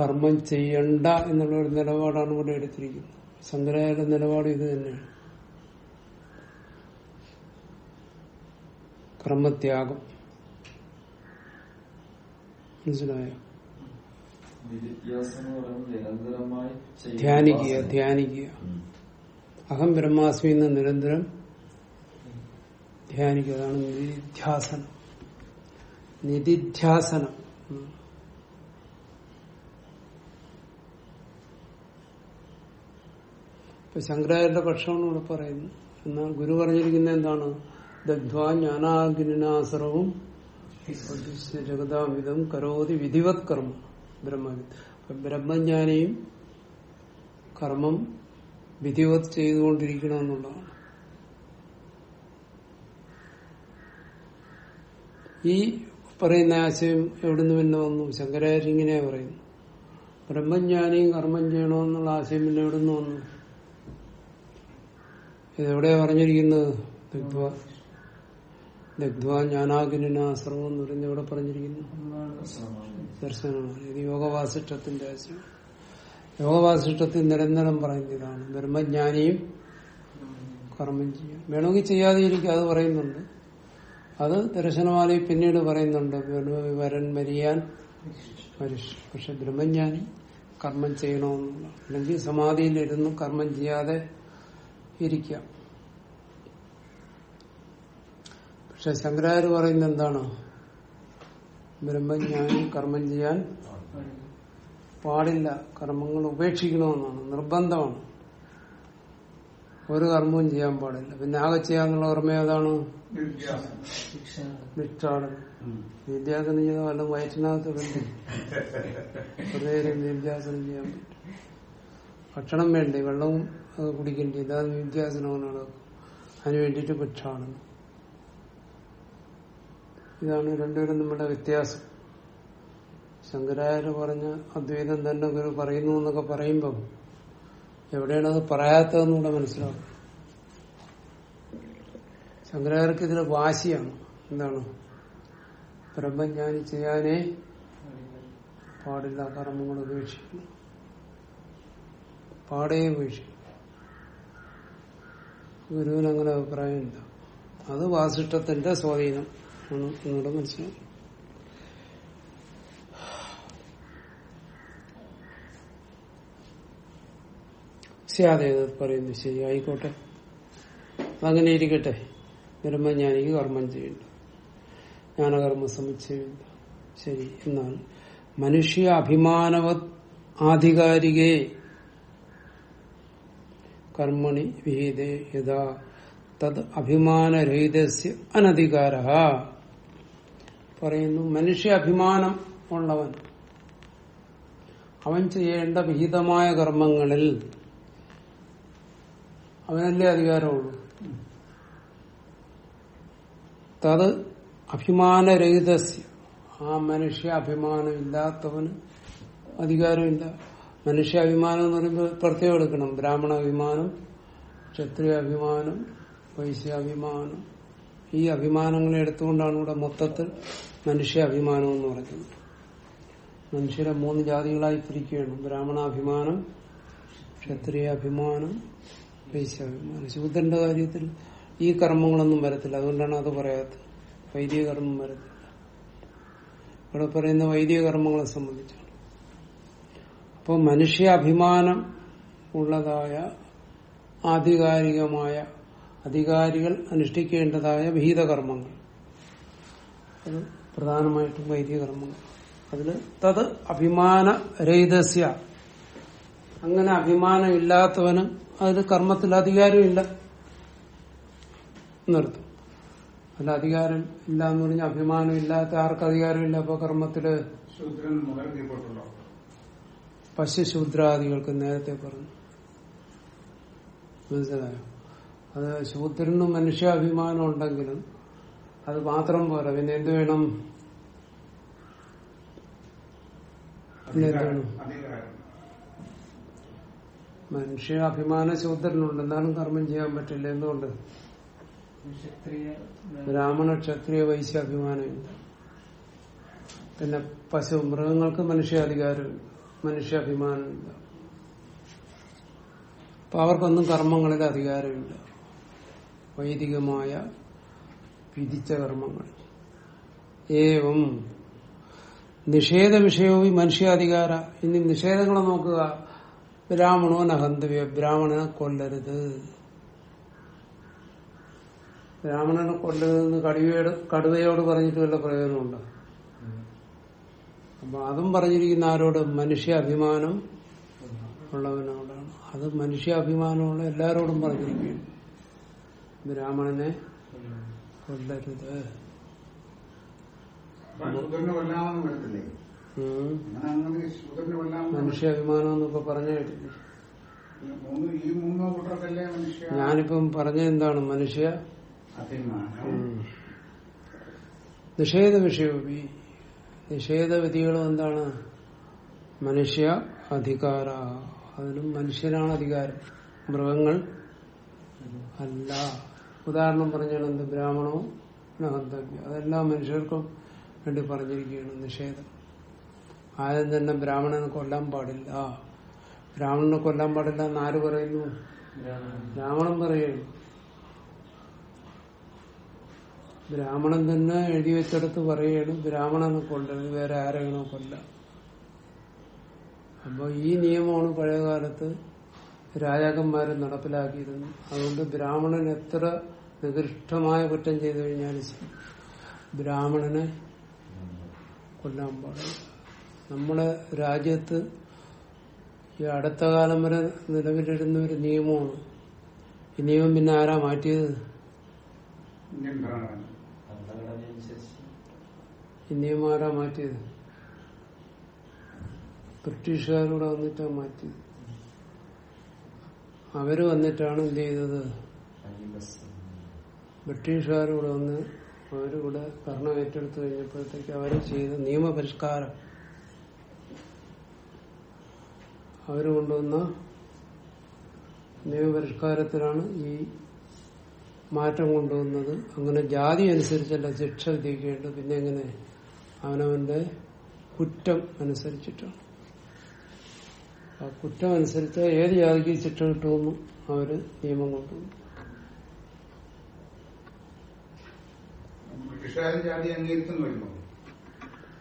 കർമ്മം ചെയ്യണ്ട എന്നുള്ള ഒരു നിലപാടാണ് ഇവിടെ എടുത്തിരിക്കുന്നത്. ശങ്കരായുടെ നിലപാട് ഇത് തന്നെയാണ്. കർമ്മത്യാഗം. മനസ്സിലായോ? നിരന്തരമായി ധ്യാനിക്കുക ധ്യാനിക്കുക. അഹം ബ്രഹ്മാസ്മി എന്ന് നിരന്തരം ധ്യാനിക്കുക അതാണ് നിധിധ്യാസനം. നിധിധ്യാസനം. ഇപ്പൊ ശങ്കരാചാര്യന്റെ പക്ഷമാണ് ഇവിടെ പറയുന്നത്. എന്നാൽ ഗുരു പറഞ്ഞിരിക്കുന്ന എന്താണ്? ദഗ്ധ്വാ ജ്ഞാനാഗ്നിനാസറവും ജഗതാമിതം കരോതി വിധിവത് കർമ്മ. ബ്രഹ്മവിദ് ബ്രഹ്മജ്ഞാനിയും കർമ്മം വിധിവത് ചെയ്തുകൊണ്ടിരിക്കണമെന്നുള്ളതാണ്. ഈ പറയുന്ന ആശയം എവിടുന്ന് പിന്നെ വന്നു? ശങ്കരാചാര്യ ഇങ്ങനെ പറയുന്നു. ബ്രഹ്മജ്ഞാനിയും കർമ്മം ചെയ്യണമെന്നുള്ള ആശയം പിന്നെ എവിടുന്ന് വന്നു? ഇതെവിടെയാ പറഞ്ഞിരിക്കുന്നത്? ജ്ഞാനാഗ്നിന എന്ന് എവിടെ പറഞ്ഞിരിക്കുന്നു? ദർശനമാണ്. ഇത് യോഗവാസിഷ്ടത്തിന്റെ ആശയം. യോഗവാസിഷ്ടത്തിൽ നിരന്തരം പറയുന്ന ഇതാണ്. ബ്രഹ്മജ്ഞാനിയും കർമ്മം ചെയ്യാം വേണമെങ്കിൽ ചെയ്യാതെ ഇരിക്കും. അത് പറയുന്നുണ്ട്. അത് ദർശനവാദി പിന്നീട് പറയുന്നുണ്ട് വരൻ മരിയാൻ പക്ഷെ ബ്രഹ്മജ്ഞാനി കർമ്മം ചെയ്യണമെന്നില്ല അല്ലെങ്കിൽ സമാധിയിലിരുന്ന് കർമ്മം ചെയ്യാതെ ഇരിക്കാം പക്ഷെ ശങ്കരാചാര്യ പറയുന്നത് എന്താണ്? ബ്രഹ്മജ്ഞാനി കർമ്മം ചെയ്യാൻ പാടില്ല. കർമ്മങ്ങൾ ഉപേക്ഷിക്കണമെന്നാണ്. നിർബന്ധമാണ്. ഒരു കർമ്മവും ചെയ്യാൻ പാടില്ല. പിന്നെ ആകെ ചെയ്യാന്നുള്ള ഓർമ്മ ഏതാണ്? വിദ്യാസനം ചെയ്താൽ വല്ല വയറ്റിനകത്ത് വേണ്ടി വിദ്യാസനം ചെയ്യാൻ പറ്റും. ഭക്ഷണം വേണ്ടേ? വെള്ളവും അത് കുടിക്കേണ്ടി ഇതാ നടക്കും അതിന് വേണ്ടിട്ട് ഭിക്ഷാടനം ഇതാണ് രണ്ടുപേരും നമ്മുടെ വ്യത്യാസം. ശങ്കരാചാര്യ പറഞ്ഞ അദ്വൈതം തന്നെ ഗുരു പറയുന്നു എന്നൊക്കെ പറയുമ്പം എവിടെയാണ് അത് പറയാത്തതെന്നൂടെ മനസ്സിലാവും. ശങ്കരാചാര്യർക്ക് ഇതിലെ വാശിയാണ്. എന്താണ്? ബ്രഹ്മജ്ഞാനി ചെയ്യാനേ പാടില്ല. കർമ്മങ്ങൾ ഉപേക്ഷിക്കുന്നു. പാടേ ഉപേക്ഷിക്കും ഗുരുവിന് അങ്ങനെ അഭിപ്രായമില്ല. അത് വാസിഷ്ടത്തിന്റെ സ്വാധീനം ആണ്. നിങ്ങളുടെ മനസ്സിലാവും സ്യാദേത് പറയുന്നു ശരി ആയിക്കോട്ടെ. അതങ്ങനെ ഇരിക്കട്ടെ. ബ്രഹ്മജ്ഞാനിക്ക് കർമ്മം ചെയ്യണ്ട ജ്ഞാനകർമ്മ സമുച്ചയം ശരി എന്നാൽ മനുഷ്യ അഭിമാനവ ആധികാരികേ കർമ്മണി വിഹിതേ യഥാ തത് അഭിമാനരഹിതസ്യ അനധികാര. പറയുന്നു മനുഷ്യ അഭിമാനം ഉള്ളവൻ അവൻ ചെയ്യേണ്ട വിഹിതമായ കർമ്മങ്ങളിൽ അവനല്ലേ അധികാരമുള്ളൂ? തത് അഭിമാനരഹിതസ്യ. ആ മനുഷ്യ അഭിമാനം ഇല്ലാത്തവന് അധികാരമില്ല. മനുഷ്യ അഭിമാനം എന്ന് പറയുമ്പോൾ പ്രത്യേകം എടുക്കണം. ബ്രാഹ്മണ അഭിമാനം ക്ഷത്രിയ അഭിമാനം വൈശ്യാഭിമാനം. ഈ അഭിമാനങ്ങളെ എടുത്തുകൊണ്ടാണ് ഇവിടെ മൊത്തത്തിൽ മനുഷ്യ അഭിമാനം എന്ന് പറയുന്നത്. മനുഷ്യരെ മൂന്ന് ജാതികളായി തിരിക്കുകയാണ്. ബ്രാഹ്മണാഭിമാനം ക്ഷത്രിയ അഭിമാനം വൈശ്യാഭിമാനം ശൂദ്രന്റെ കാര്യത്തിൽ ഈ കർമ്മങ്ങളൊന്നും വരത്തില്ല. അതുകൊണ്ടാണ് അത് പറയാത്തത്. വൈദിക കർമ്മം വരത്തില്ല. ഇവിടെ പറയുന്ന വൈദിക കർമ്മങ്ങളെ സംബന്ധിച്ചാണ്. അപ്പോൾ മനുഷ്യ അഭിമാനം ഉള്ളതായ ആധികാരികമായ അധികാരികൾ അനുഷ്ഠിക്കേണ്ടതായ ഭീതകർമ്മങ്ങൾ കർമ്മങ്ങൾ അത് പ്രധാനമായിട്ടും വൈദിക കർമ്മങ്ങൾ അതിൽ തത് അഭിമാനരഹിതസ്യ. അങ്ങനെ അഭിമാനം അതിൽ കർമ്മത്തിൽ അധികാരമില്ല. എന്നർത്ഥം അതിൽ അധികാരം ഇല്ല എന്ന് പറഞ്ഞാൽ അഭിമാനം ഇല്ലാത്ത ആർക്ക് അധികാരമില്ല? അപ്പൊ കർമ്മത്തിൽ? പശുശൂദ്രാദികൾക്ക് നേരത്തെ പറഞ്ഞു. മനസ്സിലായോ? അത് ശൂദ്രനും മനുഷ്യാഭിമാനം ഉണ്ടെങ്കിലും അത് മാത്രം പോരാ. പിന്നെ എന്ത് വേണം? പിന്നെ എന്ത് വേണം? മനുഷ്യ അഭിമാന ശൂദ്രനുണ്ട് എന്നാലും കർമ്മം ചെയ്യാൻ പറ്റില്ല. എന്തുകൊണ്ട്? ബ്രാഹ്മണ ക്ഷത്രിയ വൈശ്യ അഭിമാനമില്ല പിന്നെ പശു മൃഗങ്ങൾക്ക് മനുഷ്യാധികാരമില്ല മനുഷ്യാഭിമാനമില്ല അപ്പൊ അവർക്കൊന്നും കർമ്മങ്ങളിൽ അധികാരമില്ല. വൈദികമായ വിധിച്ച കർമ്മങ്ങൾ. ഏവം നിഷേധ വിഷയവും മനുഷ്യാധികാര. ഇനി നിഷേധങ്ങളെ നോക്കുക. ബ്രാഹ്മണോ നഹന്തവ്യ ബ്രാഹ്മണനെ കൊല്ലരുത് ബ്രാഹ്മണനെ കൊല്ലരുതെന്ന് കടുവയോട് കടുവയോട് പറഞ്ഞിട്ട് വല്ല പ്രയോജനമുണ്ടോ? അപ്പൊ അതും പറഞ്ഞിരിക്കുന്ന ആരോട്? മനുഷ്യ അഭിമാനം ഉള്ളവനോടാണ്. അത് മനുഷ്യ അഭിമാനമുള്ള എല്ലാരോടും പറഞ്ഞിരിക്കുകയാണ്. ബ്രാഹ്മണനെ കൊല്ലരുത്. ഉം. അങ്ങനെ അങ്ങനെ ശൂദ്രന് മനുഷ്യ അഭിമാനം എന്നൊക്കെ പറഞ്ഞു കേട്ടില്ലേ മനുഷ്യ? ഞാനിപ്പം പറഞ്ഞ എന്താണ്? മനുഷ്യ. നിഷേധ വിഷയോപി നിഷേധ വിധികളും എന്താണ്? മനുഷ്യ അധികാര. അതിനും മനുഷ്യനാണ് അധികാരം. മൃഗങ്ങൾ അല്ല. ഉദാഹരണം പറഞ്ഞാൽ എന്ത്? ബ്രാഹ്മണവും ഹന്തവ്യം അതെല്ലാം മനുഷ്യർക്കും വേണ്ടി പറഞ്ഞിരിക്കുകയാണ് നിഷേധം. ആരും തന്നെ ബ്രാഹ്മണനെ കൊല്ലാൻ പാടില്ല. ബ്രാഹ്മണനെ കൊല്ലാൻ പാടില്ല എന്ന് ആര് പറയുന്നു? ബ്രാഹ്മണൻ പറയുന്നു. ബ്രാഹ്മണൻ തന്നെ എഴുതി വെച്ചെടുത്ത് പറയുകയാണ് ബ്രാഹ്മണനെ കൊല്ലരുത് വേറെ ആരെയാണോ കൊല്ല. അപ്പൊ ഈ നിയമമാണ് പഴയകാലത്ത് രാജാക്കന്മാർ നടപ്പിലാക്കിയിരുന്നു അതുകൊണ്ട് ബ്രാഹ്മണൻ എത്ര നികൃഷ്ടമായ കുറ്റം ചെയ്തു കഴിഞ്ഞാൽ ബ്രാഹ്മണനെ കൊല്ലാൻ പാടില്ല. നമ്മുടെ രാജ്യത്ത് ഈ അടുത്ത കാലം വരെ നിലവിലിരുന്ന ഒരു നിയമമാണ്. ഈ നിയമം പിന്നെ ആരാ മാറ്റിയത്? ഈ നിയമം ആരാ മാറ്റിയത്? ബ്രിട്ടീഷുകാരൂടെ വന്നിട്ടാ മാറ്റിയത്. അവർ വന്നിട്ടാണ് എന്ത് ചെയ്തത്? ബ്രിട്ടീഷുകാരൂടെ വന്ന് അവരിവിടെ ഭരണം ഏറ്റെടുത്തു കഴിഞ്ഞപ്പോഴത്തേക്ക് അവർ ചെയ്ത നിയമപരിഷ്കാരം. അവർ കൊണ്ടുവന്ന നിയമപരിഷ്കാരത്തിലാണ് ഈ മാറ്റം കൊണ്ടുവന്നത്. അങ്ങനെ ജാതി അനുസരിച്ചല്ല ശിക്ഷ വിധിക്കേണ്ടത്. പിന്നെ എങ്ങനെ? അവനവന്റെ കുറ്റം അനുസരിച്ചിട്ടാണ്. ആ കുറ്റം അനുസരിച്ച് ഏത് ജാതിക്ക് ശിക്ഷ കിട്ടുമെന്നും അവർ നിയമം കൊണ്ടുവന്നു.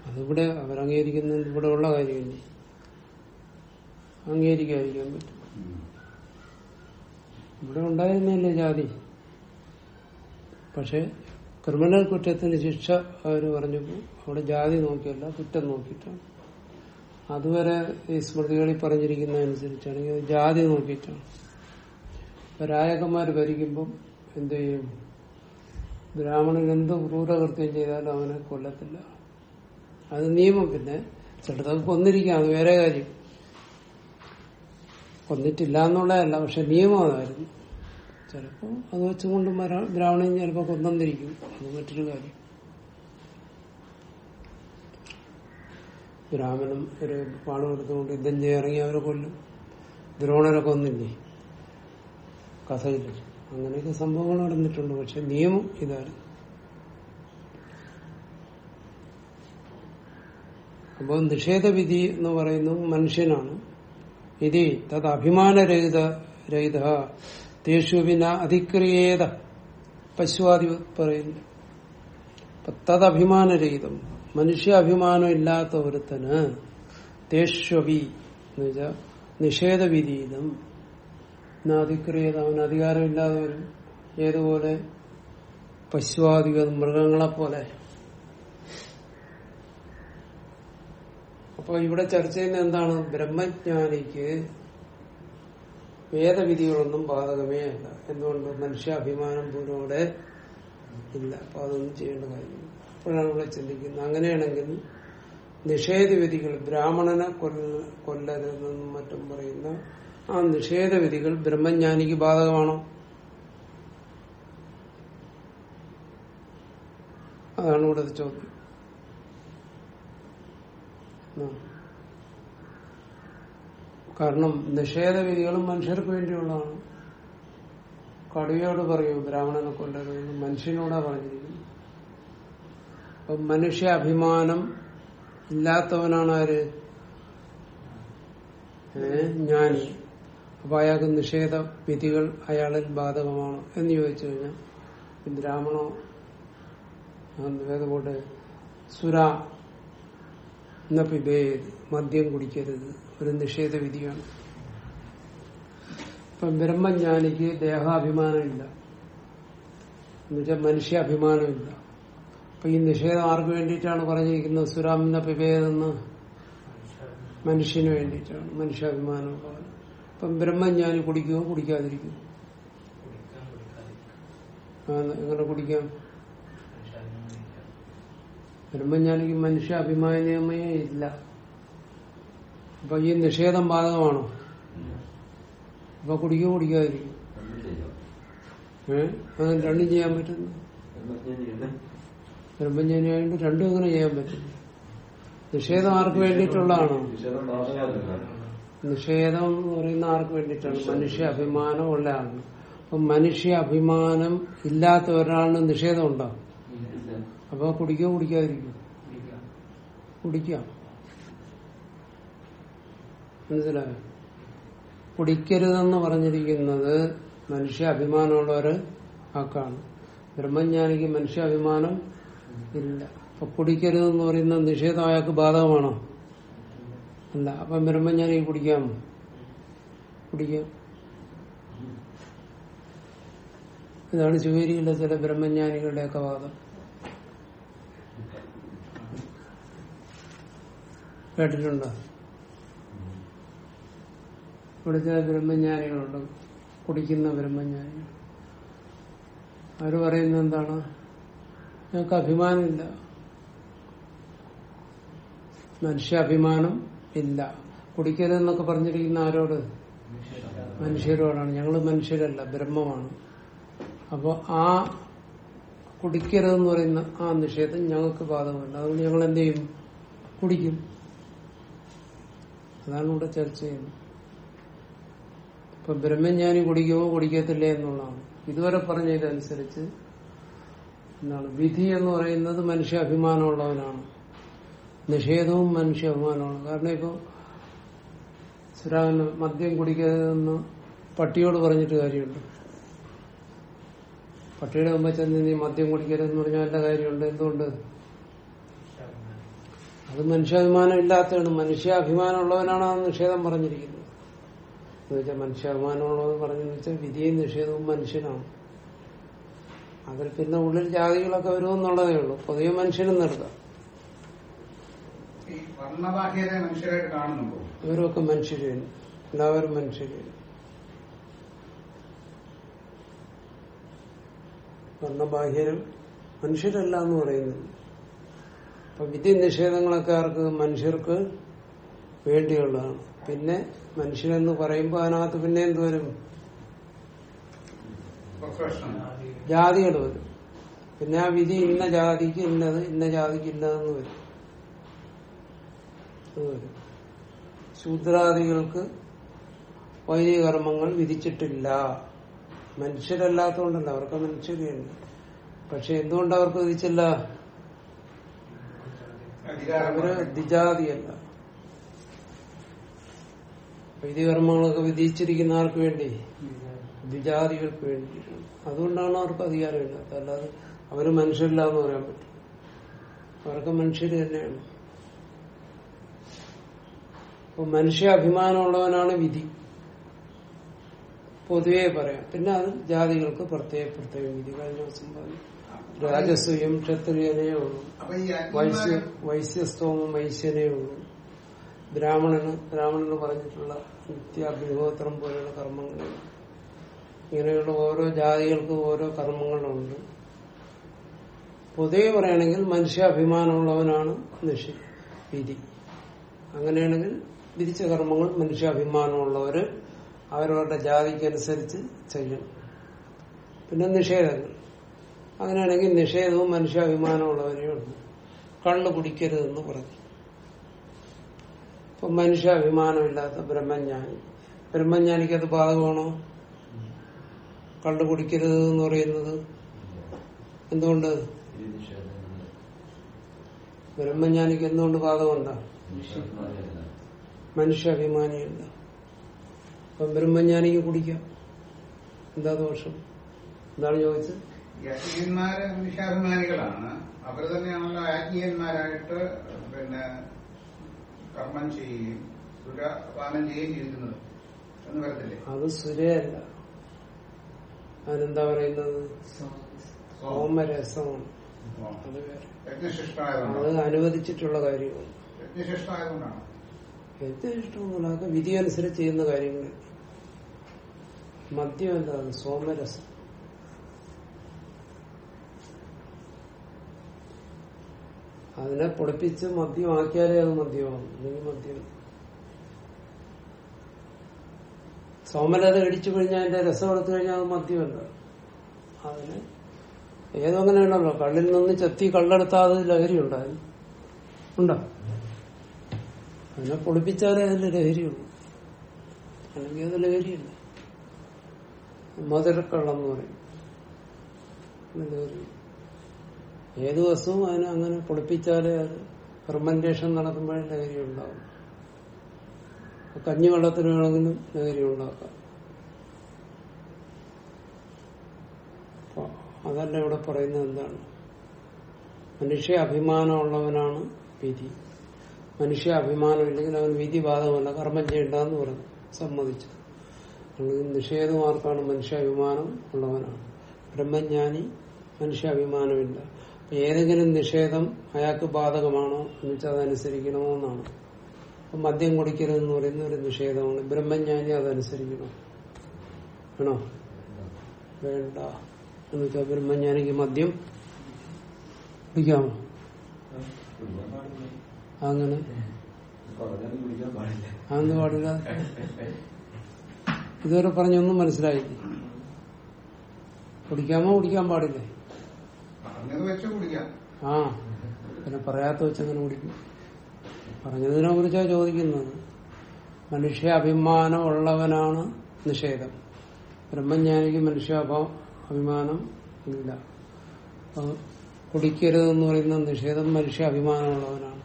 അതിവിടെ അവരംഗീകരിക്കുന്നത് ഇവിടെ ഉള്ള കാര്യമില്ല? അംഗീകരിക്കാതിരിക്കാൻ പറ്റും. ഇവിടെ ഉണ്ടായിരുന്നില്ലേ ജാതി? പക്ഷെ ക്രിമിനൽ കുറ്റത്തിന് ശിക്ഷ അവർ പറഞ്ഞപ്പോൾ അവിടെ ജാതി നോക്കിയല്ല കുറ്റം നോക്കിയിട്ടാണ്. അതുവരെ ഈ സ്മൃതികളിൽ പറഞ്ഞിരിക്കുന്നതനുസരിച്ചാണെങ്കിൽ അത് ജാതി നോക്കിയിട്ടാണ്. ഇപ്പൊ രാജകന്മാര് ഭരിക്കുമ്പം എന്തു ചെയ്യും? ബ്രാഹ്മണൻ എന്ത് ക്രൂരകൃത്യം ചെയ്താലും അവനെ കൊല്ലത്തില്ല. അത് നിയമം പിന്നെ. ചിലത് കൊന്നിരിക്കാം അത് വേറെ കാര്യം. കൊന്നിട്ടില്ല എന്നുള്ളതല്ല പക്ഷെ നിയമം അതായിരുന്നു ചിലപ്പോ അത് വെച്ചുകൊണ്ട് ബ്രാഹ്മണൻ ചിലപ്പോ കൊന്നിരിക്കും അത് മറ്റൊരു കാര്യം. ബ്രാഹ്മണും ഒരു പാണം എടുത്തുകൊണ്ട് യുദ്ധം ചെയ്യിറങ്ങി അവരെ കൊല്ലും. ദ്രോണരെ കൊന്നില്ലേ? കഥയില്ല അങ്ങനെയൊക്കെ സംഭവങ്ങൾ നടന്നിട്ടുണ്ട്. പക്ഷെ നിയമം ഇതാണ് അപ്പോൾ നിഷേധവിധി എന്ന് പറയുന്നത് മനുഷ്യനാണ്. ഇത് തത് അഭിമാനരഹിത രഹിത തേഷുവിന അധിക്രിയേത പശുവാദി പറയുന്നു। തദഭിമാനരഹിതം। മനുഷ്യ അഭിമാനം ഇല്ലാത്ത ഒരുത്തന് തേഷ്വവി എന്ന് വെച്ചാൽ നിഷേധവിധീതം। അതിക്രിയത അവന് അധികാരമില്ലാതെ വരും ഏതുപോലെ? പശുവാദികൾ മൃഗങ്ങളെപ്പോലെ അപ്പൊ ഇവിടെ ചർച്ച ചെയ്യുന്ന എന്താണ്? ബ്രഹ്മജ്ഞാനിക്ക് വേദവിധികളൊന്നും ബാധകമേ അല്ല. എന്തുകൊണ്ട്? മനുഷ്യാഭിമാനം പോലും അവിടെ ഇല്ല. അപ്പൊ അതൊന്നും ചെയ്യേണ്ട കാര്യം അപ്പോഴാണ് ഇവിടെ ചിന്തിക്കുന്നത്. അങ്ങനെയാണെങ്കിൽ നിഷേധവിധികൾ ബ്രാഹ്മണനെ കൊല്ല കൊല്ലരുതെന്നും മറ്റും പറയുന്ന ആ നിഷേധവിധികൾ ബ്രഹ്മജ്ഞാനിക്ക് ബാധകമാണോ? അതാണ് ഇവിടെ ചോദ്യം. ആ. കാരണം നിഷേധവിധികളും മനുഷ്യർക്ക് വേണ്ടിയുള്ളതാണ്. കടുവയോട് പറയൂ ബ്രാഹ്മണനെ കൊല്ലരുതെന്ന് മനുഷ്യനോടാ പറഞ്ഞിരിക്കുന്നു അപ്പൊ മനുഷ്യ അഭിമാനം ഇല്ലാത്തവനാണ് ആര്? ഞാൻ അപ്പൊ അയാൾക്ക് നിഷേധ വിധികൾ അയാളിൽ ബാധകമാണ് എന്ന് ചോദിച്ചു കഴിഞ്ഞാൽ ബ്രാഹ്മണോ വേദപോട്ടെ സുര പിബേത് മദ്യം കുടിക്കരുത്. ഒരു നിഷേധ വിധിയാണ്. ഇപ്പം ബ്രഹ്മജ്ഞാനിക്ക് ദേഹാഭിമാനമില്ല. എന്നുവെച്ചാൽ മനുഷ്യാഭിമാനമില്ല അപ്പൊ ഈ നിഷേധം ആർക്ക് വേണ്ടിയിട്ടാണ് പറഞ്ഞിരിക്കുന്നത്? സുരാമിന്ന പിബേതെന്ന് മനുഷ്യന് വേണ്ടിയിട്ടാണ്. മനുഷ്യാഭിമാനം ഇപ്പം ബ്രഹ്മജ്ഞാനി കുടിക്കുമോ കുടിക്കാതിരിക്കുമോ എങ്ങനെ കുടിക്കാം? ബ്രഹ്മജ്ഞാനിക്ക് മനുഷ്യ അഭിമാനമേ ഇല്ല. അപ്പൊ ഈ നിഷേധം ബാധകമാണോ? അപ്പൊ കുടിക്കോ കുടിക്കാതിരിക്കും ഏഹ് രണ്ടും ചെയ്യാൻ പറ്റുന്നു. ബ്രഹ്മജ്ഞാനിയായിട്ട് രണ്ടും അങ്ങനെ ചെയ്യാൻ പറ്റും നിഷേധം ആർക്ക് വേണ്ടിയിട്ടുള്ളതാണോ? നിഷേധം എന്ന് പറയുന്ന ആർക്ക് വേണ്ടിയിട്ടാണ്? മനുഷ്യ അഭിമാനം ഉള്ള ആളിന് അപ്പൊ മനുഷ്യ അഭിമാനം ഇല്ലാത്ത ഒരാളിന് നിഷേധം ഉണ്ടാവും അപ്പൊ കുടിക്കോ കുടിക്കാതിരിക്കും? കുടിക്കാം. മനസ്സിലായോ? കുടിക്കരുതെന്ന് പറഞ്ഞിരിക്കുന്നത് മനുഷ്യ അഭിമാനമുള്ളവര് ആക്കാണ്. ബ്രഹ്മജ്ഞാനിക്ക് മനുഷ്യ അഭിമാനം ഇല്ല. അപ്പൊ കുടിക്കരുതെന്ന് പറയുന്ന നിഷേധം അയാൾക്ക് ബാധകമാണോ? അല്ല. അപ്പം ബ്രഹ്മജ്ഞാനിക്ക് കുടിക്കാം. കുടിക്കാം. ഇതാണ് ശിവേരിയിലെ ചില ബ്രഹ്മജ്ഞാനികളുടെയൊക്കെ വാദം. കേട്ടിട്ടുണ്ടോ? ഇവിടെ ചില ബ്രഹ്മജ്ഞാനികളുണ്ട്. കുടിക്കുന്ന ബ്രഹ്മജ്ഞാനികൾ. അവർ പറയുന്നത് എന്താണ്? ഞങ്ങൾക്ക് അഭിമാനമില്ല. മനുഷ്യാഭിമാനം ഇല്ല. കുടിക്കരുതെന്നൊക്കെ പറഞ്ഞിരിക്കുന്ന ആരോട്? മനുഷ്യരോടാണ്. ഞങ്ങൾ മനുഷ്യരല്ല ബ്രഹ്മമാണ്. അപ്പോൾ ആ കുടിക്കരുതെന്ന് പറയുന്ന ആ നിഷേധം ഞങ്ങൾക്ക് ബാധകമല്ല. അതുകൊണ്ട് ഞങ്ങൾ എന്ത് ചെയ്യും? കുടിക്കും. അതാണ് ഇവിടെ ചർച്ച ചെയ്യുന്നത്. ഇപ്പൊ ബ്രഹ്മജ്ഞാനി കുടിക്കുമോ കുടിക്കത്തില്ല എന്നുള്ളതാണ്. ഇതുവരെ പറഞ്ഞതിനനുസരിച്ച് എന്താണ് വിധി എന്ന് പറയുന്നത് മനുഷ്യ അഭിമാനമുള്ളവനാണ് നിഷേധവും മനുഷ്യ അഭിമാനമാണ് കാരണം ഇപ്പൊ സുരാവിന് മദ്യം കുടിക്കുന്ന പട്ടിയോട് പറഞ്ഞിട്ട് കാര്യമുണ്ട്. പട്ടിയുടെ മുമ്പ് ചെന്ന് നീ മദ്യം കുടിക്കരുതെന്ന് പറഞ്ഞാൽ എന്റെ കാര്യമുണ്ട്. എന്തുകൊണ്ട്? അത് മനുഷ്യാഭിമാനം ഇല്ലാത്തതാണ് മനുഷ്യാഭിമാനം ഉള്ളവനാണ് ആ നിഷേധം പറഞ്ഞിരിക്കുന്നത്. എന്ന് വെച്ചാൽ മനുഷ്യാഭിമാനമുള്ളവൻ പറഞ്ഞെന്ന് വെച്ചാൽ വിധിയും നിഷേധവും മനുഷ്യനാണ്. അതിൽ പിന്നെ ഉള്ളിൽ ജാതികളൊക്കെ വരുമെന്നുള്ളതേ ഉള്ളൂ. പൊതുവെ മനുഷ്യനും നിർത്താം. ഇവരൊക്കെ മനുഷ്യരാണ് എല്ലാവരും മനുഷ്യരാണ് വർണബാഹ്യരും മനുഷ്യരല്ല എന്ന് പറയുന്നത് അപ്പൊ വിധി നിഷേധങ്ങളൊക്കെ ആർക്ക് മനുഷ്യർക്ക് വേണ്ടിയുള്ളതാണ്. പിന്നെ മനുഷ്യനെന്ന് പറയുമ്പോൾ അതിനകത്ത് പിന്നെ എന്ത് വരും? ജാതികൾ വരും. പിന്നെ ആ വിധി ഇന്ന ജാതിക്ക് ഇന്നത് ഇന്ന ജാതിക്ക് ഇന്നതെന്ന് വരും. ശൂദ്രാദികൾക്ക് വൈദിക കർമ്മങ്ങൾ വിധിച്ചിട്ടില്ല. മനുഷ്യരല്ലാത്തതുകൊണ്ടല്ല അവർക്ക് മനുഷ്യരുണ്ട് പക്ഷെ എന്തുകൊണ്ട് അവർക്ക് വിധിച്ചില്ല? ദ്വിജാതിയല്ല വൈദികർമ്മങ്ങളൊക്കെ വിധിച്ചിരിക്കുന്ന ആർക്ക് വേണ്ടി? ദ്വിജാതികൾക്ക് വേണ്ടിയിട്ടാണ് അതുകൊണ്ടാണ് അവർക്ക് അധികാരമില്ലാത്തത് അല്ലാതെ അവർ മനുഷ്യരില്ല എന്ന് പറയാൻ പറ്റും അവരൊക്കെ മനുഷ്യർ തന്നെയാണ്. അപ്പൊ മനുഷ്യ അഭിമാനമുള്ളവനാണ് വിധി. പൊതുവേ പറയാം. പിന്നെ അത് ജാതികൾക്ക് പ്രത്യേക പ്രത്യേക വിധി. കഴിഞ്ഞ ദിവസം പറഞ്ഞു. രാജസ്വയം ക്ഷത്രിയനേ ഉള്ളൂ. വൈശ്യ വൈശ്യസ്തവും വൈശ്യനേ ഉള്ളൂ. ബ്രാഹ്മണന് ബ്രാഹ്മണന് പറഞ്ഞിട്ടുള്ള നിത്യാഗ്നിഹോത്രം പോലെയുള്ള കർമ്മങ്ങൾ. ഇങ്ങനെയുള്ള ഓരോ ജാതികൾക്കും ഓരോ കർമ്മങ്ങളുണ്ട്. പൊതുവെ പറയുകയാണെങ്കിൽ മനുഷ്യാഭിമാനമുള്ളവനാണ് നിഷി വിധി. അങ്ങനെയാണെങ്കിൽ വിധിച്ച കർമ്മങ്ങൾ മനുഷ്യാഭിമാനമുള്ളവര് അവരവരുടെ ജാതിക്കനുസരിച്ച് ചെയ്യും പിന്നെ നിഷേധങ്ങൾ. അങ്ങനെയാണെങ്കിൽ നിഷേധവും മനുഷ്യാഭിമാനമുള്ളവരേ ഉള്ളൂ. കള്ളു കുടിക്കരുതെന്ന് പറഞ്ഞു. ഇപ്പൊ മനുഷ്യാഭിമാനമില്ലാത്ത ബ്രഹ്മജ്ഞാനി. ബ്രഹ്മജ്ഞാനിക്ക് അത് ബാധകമാണോ? കള്ളു കുടിക്കരുത് എന്ന് പറയുന്നത് എന്തുകൊണ്ട്? ബ്രഹ്മജ്ഞാനിക്ക് എന്തുകൊണ്ട് ബാധകമുണ്ട? മനുഷ്യാഭിമാനിയുണ്ട്. അപ്പൊ ബ്രഹ്മജ്ഞാനിക്ക് കുടിക്കാം. എന്താ ദോഷം? എന്താണ് ചോദിച്ചത്? ഈ അജ്ഞന്മാര് മനുഷ്യാഭിമാനികളാണ് അവർ തന്നെയാണല്ലോ ആജ്ഞീയന്മാരായിട്ട് പിന്നെ കർമ്മം ചെയ്യുകയും സുരപാനം ചെയ്യുകയും ചെയ്യുന്നത് എന്ന് വരത്തില്ലേ? അത് സുരയല്ല. അതിനെന്താ പറയുന്നത്? സോമരസമാണ് അത് അനുവദിച്ചിട്ടുള്ള കാര്യമാണ്. യജ്ഞശിഷ്ടമായതുകൊണ്ടാണ് അതൊക്കെ വിധി അനുസരിച്ച് ചെയ്യുന്ന കാര്യങ്ങൾ മദ്യം എന്താണ് സോമരസം അതിനെ പൊടിപ്പിച്ച് മദ്യമാക്കിയാലേ അത് മദ്യമാവും. അല്ലെങ്കിൽ മദ്യം. സോമലത ഇടിച്ചു കഴിഞ്ഞാൽ അതിന്റെ രസം എടുത്തു കഴിഞ്ഞാൽ അത് മദ്യമല്ല. അതിന് ഏതോ അങ്ങനെയാണല്ലോ കള്ളിൽ നിന്ന് ചെത്തി കള്ളെടുത്താൽ അത് ലഹരി ഉണ്ടായി. ഉണ്ടോ? അതിനെ പൊളിപ്പിച്ചാലേ ലഹരി ലഹരിയുള്ളൂ അല്ലെങ്കിൽ അത് ലഹരിയല്ല. മധുരക്കള്ളം എന്ന് പറയും. ലഹരിയില്ല ലഹരി. ഏത് വസ്തുവും അതിനെ അങ്ങനെ പൊളിപ്പിച്ചാലേ ഫെർമെന്റേഷൻ നടക്കുമ്പോഴേ ലഹരി ഉണ്ടാവും കഞ്ഞിവെള്ളത്തിന് വേണമെങ്കിലും ലഹരി ഉണ്ടാക്കാം അതല്ല ഇവിടെ പറയുന്നത് എന്താണ്? മനുഷ്യ അഭിമാനമുള്ളവനാണ് വിധി. മനുഷ്യ അഭിമാനം ഇല്ലെങ്കിൽ അവൻ വിധി ബാധകമല്ല കർമ്മം ചെയ്യണ്ടെന്ന് പറഞ്ഞു സമ്മതിച്ചു. അല്ലെങ്കിൽ നിഷേധമാർക്കാണ് മനുഷ്യാഭിമാനം ഉള്ളവനാണ്. ബ്രഹ്മജ്ഞാനി മനുഷ്യ അഭിമാനമില്ല. അപ്പൊ ഏതെങ്കിലും നിഷേധം അയാൾക്ക് ബാധകമാണോ എന്ന് വെച്ചാൽ അതനുസരിക്കണമോ എന്നാണ്. അപ്പൊ മദ്യം കുടിക്കരുതെന്ന് പറയുന്ന ഒരു നിഷേധമാണ്. ബ്രഹ്മജ്ഞാനി അതനുസരിക്കണം? ആണോ? വേണ്ട. എന്ന് വെച്ചാൽ ബ്രഹ്മജ്ഞാനിക്ക് മദ്യം കുടിക്കാമോ? അങ്ങനെ? അങ്ങനെ പാടില്ല? ഇതുവരെ പറഞ്ഞൊന്നും മനസ്സിലായില്ലേ. കുടിക്കാമോ കുടിക്കാൻ പാടില്ലേ? ആ പിന്നെ പറയാത്ത വെച്ചങ്ങനെ കുടിക്കും. പറഞ്ഞതിനെ കുറിച്ചാ ചോദിക്കുന്നത്. മനുഷ്യ അഭിമാനം ഉള്ളവനാണ് നിഷേധം. ബ്രഹ്മജ്ഞാനിക്ക് മനുഷ്യ അഭിമാനം ഇല്ല. കുടിക്കരുതെന്ന് പറയുന്ന നിഷേധം മനുഷ്യ അഭിമാനമുള്ളവനാണ്.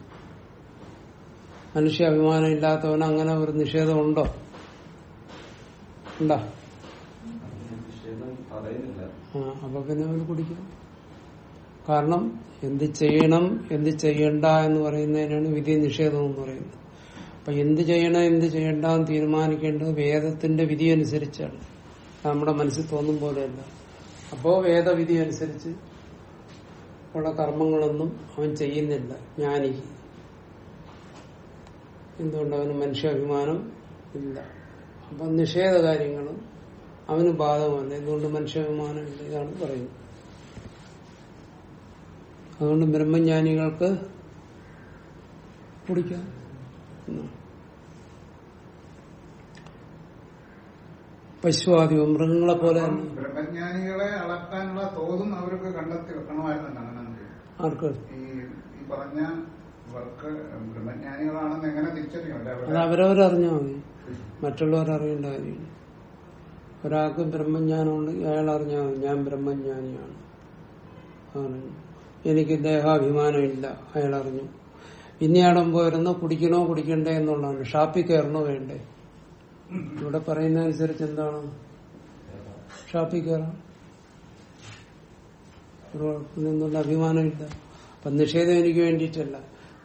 മനുഷ്യ അഭിമാനം ഇല്ലാത്തവന് അങ്ങനെ ഒരു നിഷേധം ഉണ്ടോ? ഉണ്ടോ? അപ്പൊ പിന്നെ അവന് കുടിക്കും. കാരണം എന്ത് ചെയ്യണം എന്ത് ചെയ്യണ്ട എന്ന് പറയുന്നതിനാണ് വിധി നിഷേധം എന്ന് പറയുന്നത്. അപ്പൊ എന്ത് ചെയ്യണം എന്ത് ചെയ്യണ്ട എന്ന് തീരുമാനിക്കേണ്ടത് വേദത്തിന്റെ വിധി അനുസരിച്ചാണ് നമ്മുടെ മനസ്സിൽ തോന്നും പോലെയല്ല. അപ്പോ വേദവിധി അനുസരിച്ച് ഉള്ള കർമ്മങ്ങളൊന്നും അവൻ ചെയ്യുന്നില്ല. ജ്ഞാനി എന്തുകൊണ്ട് അവന് മനുഷ്യാഭിമാനം ഇല്ല? അപ്പൊ നിഷേധ കാര്യങ്ങളും അവന് ബാധകമല്ല. എന്തുകൊണ്ട് മനുഷ്യാഭിമാനം ഇല്ല? ഇതാണ് പറയുന്നത്. അതുകൊണ്ട് ബ്രഹ്മജ്ഞാനികൾക്ക് കുടിക്കാം. പശുവാദിയോ മൃഗങ്ങളെ പോലെ ബ്രഹ്മജ്ഞാനികളെ അളക്കാനുള്ള തോതും അവർക്ക് കണ്ടെത്തി വെക്കണമായിരുന്നു ഈ പറഞ്ഞ ഇവർക്ക് ബ്രഹ്മജ്ഞാനികളാണെന്ന് എങ്ങനെ തിരിച്ചറിയും? അല്ലെ അത് അവരവരറിഞ്ഞാൽ മതി. മറ്റുള്ളവരറിയേണ്ട കാര്യം. കാര്യമില്ല ഒരാൾക്ക് ബ്രഹ്മജ്ഞാനമുണ്ട് അയാൾ അറിഞ്ഞാൽ മതി ഞാൻ ബ്രഹ്മജ്ഞാനിയാണ്. ആണ്. എനിക്ക് ദേഹാഭിമാനമില്ല അയാൾ അറിഞ്ഞു ഇന്നയാടം പോയിരുന്നു കുടിക്കണോ കുടിക്കണ്ടേ എന്നുള്ളതാണ്. ഷാപ്പിൽ കയറണോ വേണ്ടേ? ഇവിടെ പറയുന്ന അനുസരിച്ച് എന്താണ്? ഷാപ്പിൽ കയറാം. അഭിമാനമില്ല. അപ്പൊ നിഷേധം എനിക്ക് വേണ്ടിയിട്ടല്ല.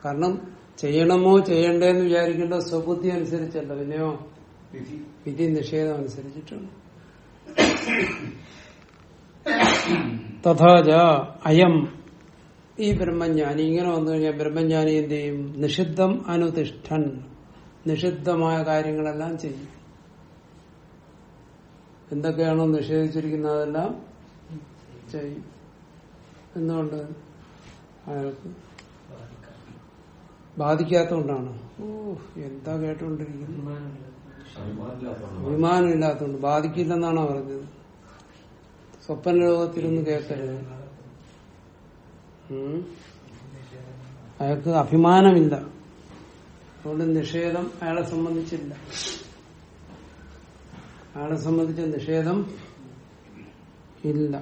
കാരണം ചെയ്യണമോ ചെയ്യണ്ടേന്ന് വിചാരിക്കേണ്ട സ്വബുദ്ധി അനുസരിച്ചല്ല. പിന്നെയോ? വിധി. നിഷേധം അനുസരിച്ചിട്ടുണ്ട് തഥാച അയം ഈ ബ്രഹ്മജ്ഞാനി ഇങ്ങനെ വന്നു കഴിഞ്ഞാൽ ബ്രഹ്മജ്ഞാനി എന്ത് ചെയ്യും? നിഷിദ്ധം അനുതിഷ്ഠൻ. നിഷിദ്ധമായ കാര്യങ്ങളെല്ലാം ചെയ്യും. എന്തൊക്കെയാണോ നിഷേധിച്ചിരിക്കുന്നതെല്ലാം ചെയ്യും. എന്തുകൊണ്ട്? അയാൾക്ക് ബാധിക്കാത്തോണ്ടാണ് ഓ എന്താ കേട്ടുകൊണ്ടിരിക്കുന്നത്? അഭിമാനം ഇല്ലാത്തോണ്ട് ബാധിക്കില്ലെന്നാണോ പറഞ്ഞത്? സ്വപ്ന ലോകത്തിലൊന്നും കേൾക്കരുത്. അയാൾക്ക് അഭിമാനമില്ല. അതുകൊണ്ട് നിഷേധം അയാളെ സംബന്ധിച്ചില്ല. അയാളെ സംബന്ധിച്ച നിഷേധം ഇല്ല.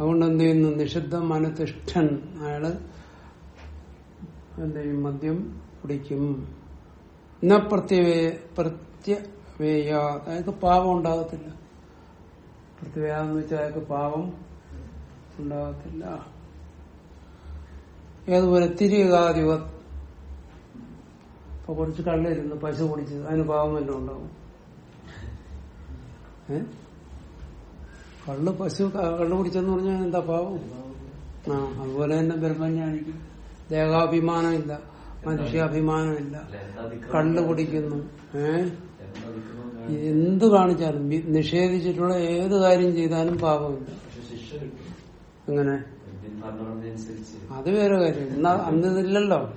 അതുകൊണ്ട് എന്ത് ചെയ്യുന്നു? നിഷിദ്ധം അനുതിഷ്ഠൻ അയാൾ എന്ത് ചെയ്യും? മദ്യം കുടിക്കും. ന പ്രത്യവേ പ്രത്യവേയ. അയാൾക്ക് പാപം ഉണ്ടാകത്തില്ല. പ്രത്യവേയെന്ന് വെച്ചാൽ അയാൾക്ക് പാപം ഉണ്ടാകത്തില്ല. ഏതുപോലെ തിരികാതിവ ഇപ്പൊ കുറച്ച് കള്ളിരുന്ന് പശു കുടിച്ച് അതിന് പാവം വല്ലതും ഉണ്ടാവും. ഏ? കള്ള് പശു കള്ളു കുടിച്ചെന്ന് പറഞ്ഞാൽ എന്താ പാവം? ആ അതുപോലെ തന്നെ ബ്രഹ്മജ്ഞാനിക്കും. ദേഹാഭിമാനമില്ല മനുഷ്യാഭിമാനമില്ല? കള്ള് കുടിക്കുന്നു ഏ? എന്താ കാണിച്ചാലും നിഷേധിച്ചിട്ടുള്ള ഏത് കാര്യം ചെയ്താലും പാപമില്ല അങ്ങനെ അത് വേറെ കാര്യം. എന്നാ അന്ന് ഇതില്ലല്ലോ.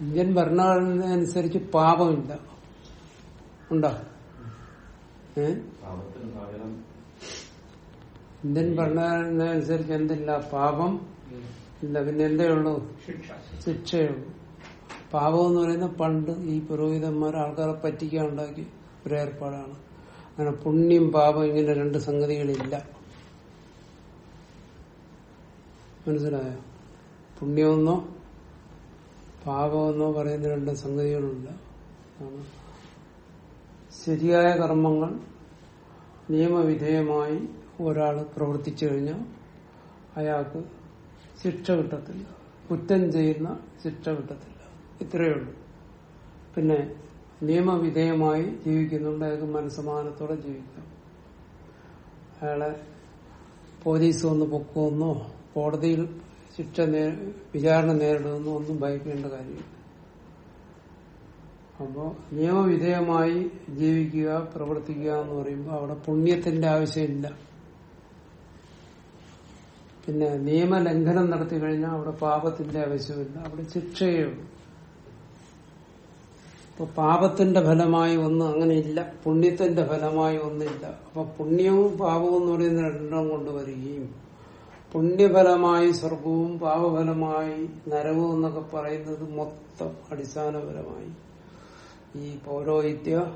ഇന്ത്യൻ ഭരണഘടന അനുസരിച്ച് പാപമില്ല. ഉണ്ടോ? ഏ? ഇന്ത്യൻ ഭരണഘടനയനുസരിച്ച് എന്തില്ല? പാപം ഇല്ല. പിന്നെ എന്തേ ഉള്ളൂ? ശിക്ഷ. പാപം എന്ന് പറയുന്നത് പണ്ട് ഈ പുരോഹിതന്മാർ ആൾക്കാരെ പറ്റിക്കാൻ ഉണ്ടാക്കി ഒരു ഏർപ്പാടാണ്. അങ്ങനെ പുണ്യം പാപം ഇങ്ങനെ രണ്ട് സംഗതികളില്ല. മനസ്സിലായോ? പുണ്യമെന്നോ പാപമെന്നോ പറയുന്ന രണ്ട് സംഗതികളുണ്ട്. ശരിയായ കർമ്മങ്ങൾ നിയമവിധേയമായി ഒരാൾ പ്രവർത്തിച്ചു കഴിഞ്ഞാൽ അയാൾക്ക് ശിക്ഷ കിട്ടത്തില്ല. കുറ്റം ചെയ്യുന്ന ശിക്ഷ കിട്ടത്തില്ല. ഇത്രയേ ഉള്ളൂ. പിന്നെ നിയമവിധേയമായി ജീവിക്കുന്നുണ്ട്. അയാൾക്ക് മനസ്സമാനത്തോടെ ജീവിക്കാം. അയാളെ പോലീസ് വന്ന് പൊക്കുമെന്നോ കോടതിയിൽ ശിക്ഷ വിചാരണ നേരിടുമെന്നോ ഒന്നും ഭയക്കേണ്ട കാര്യമില്ല. അപ്പോ നിയമവിധേയമായി ജീവിക്കുക പ്രവർത്തിക്കുക എന്ന് പറയുമ്പോൾ അവിടെ പുണ്യത്തിന്റെ ആവശ്യമില്ല. പിന്നെ നിയമലംഘനം നടത്തി കഴിഞ്ഞാൽ അവിടെ പാപത്തിന്റെ ആവശ്യമില്ല. അവിടെ ശിക്ഷയേ ഉള്ളൂ. ഇപ്പൊ പാപത്തിന്റെ ഫലമായി ഒന്നും അങ്ങനെയില്ല. പുണ്യത്തിന്റെ ഫലമായി ഒന്നില്ല അപ്പൊ പുണ്യവും പാപവും എന്ന് പറയുന്ന രണ്ടെണ്ണം കൊണ്ടുവരികയും പുണ്യഫലമായി സ്വർഗവും പാപഫലമായി നരകവും എന്നൊക്കെ പറയുന്നത് മൊത്തം അടിസ്ഥാനപരമായി. ഈ പൗരോഹിത്യ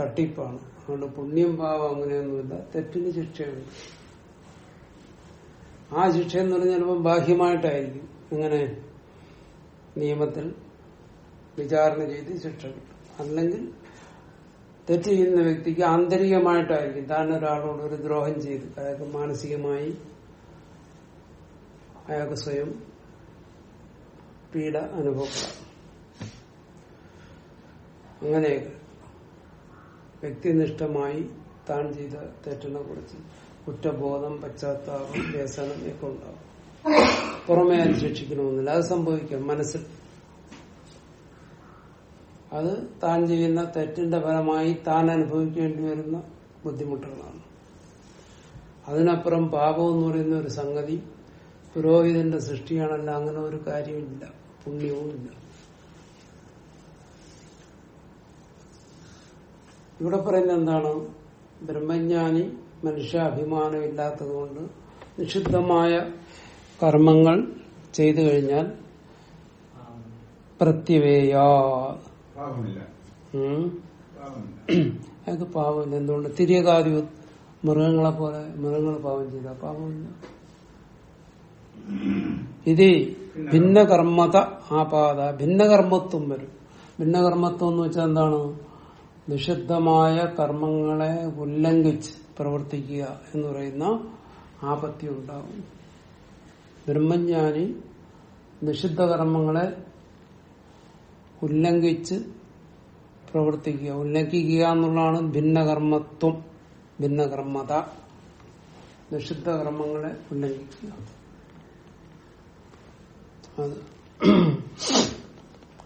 തട്ടിപ്പാണ്. അതുകൊണ്ട് പുണ്യം പാപം അങ്ങനെയൊന്നുമില്ല. തെറ്റിന് ശിക്ഷയുണ്ട്. ആ ശിക്ഷ എന്ന് പറഞ്ഞാൽ ചിലപ്പോൾ ബാഹ്യമായിട്ടായിരിക്കും. ഇങ്ങനെ നിയമത്തിൽ വിചാരണ ചെയ്ത് ശിക്ഷ കിട്ടും. അല്ലെങ്കിൽ തെറ്റ് ചെയ്യുന്ന വ്യക്തിക്ക് ആന്തരികമായിട്ടായിരിക്കും. താൻ ഒരാളോട് ഒരു ദ്രോഹം ചെയ്ത് അയാൾക്ക് മാനസികമായി അയാൾക്ക് സ്വയം പീഡ അനുഭവപ്പെടാം. അങ്ങനെ വ്യക്തിനിഷ്ഠമായി താൻ ചെയ്ത തെറ്റിനെ കുറിച്ച് കുറ്റബോധം പശ്ചാത്താപം വ്യസനം ഒക്കെ ഉണ്ടാവും. പുറമേ അത് ശിക്ഷിക്കണമെന്നില്ല. അത് സംഭവിക്കാം മനസ്സിൽ. അത് താൻ ചെയ്യുന്ന തെറ്റിന്റെ ഫലമായി താൻ അനുഭവിക്കേണ്ടി വരുന്ന ബുദ്ധിമുട്ടുകളാണ്. അതിനപ്പുറം പാപം എന്ന് പറയുന്ന ഒരു സംഗതി പുരോഹിതന്റെ സൃഷ്ടിയാണല്ല അങ്ങനെ ഒരു കാര്യമില്ല പുണ്യവും ഇല്ല ഇവിടെ പറയുന്നത് എന്താണ്? ബ്രഹ്മജ്ഞാനി മനുഷ്യാഭിമാനം ഇല്ലാത്തതുകൊണ്ട് നിഷിദ്ധമായ കർമ്മങ്ങൾ ചെയ്തു കഴിഞ്ഞാൽ പ്രത്യവേയാ. പാപമില്ല പാവമില്ല. എന്തുകൊണ്ട്? തിരിയകാരി മൃഗങ്ങളെ പോലെ മൃഗങ്ങൾ പാവം ചെയ്ത പാവമില്ല. ഇത് ഭിന്നകർമ്മത ആപാത ഭിന്നകർമ്മത്വം വരും. ഭിന്നകർമ്മത്വം എന്ന് വെച്ചാൽ എന്താണ്? നിഷിദ്ധമായ കർമ്മങ്ങളെ ഉല്ലംഘിച്ച് പ്രവർത്തിക്കുക എന്ന് പറയുന്ന ആപത്തി ഉണ്ടാകും ബ്രഹ്മജ്ഞാനി നിഷിദ്ധ കർമ്മങ്ങളെ ഉല്ലംഘിച്ച് പ്രവർത്തിക്കുക. ഉല്ലംഘിക്കുക എന്നുള്ളതാണ് ഭിന്നകർമ്മത്വം ഭിന്നകർമ്മത. നിഷിദ്ധ കർമ്മങ്ങളെ ഉല്ലംഘിക്കുക.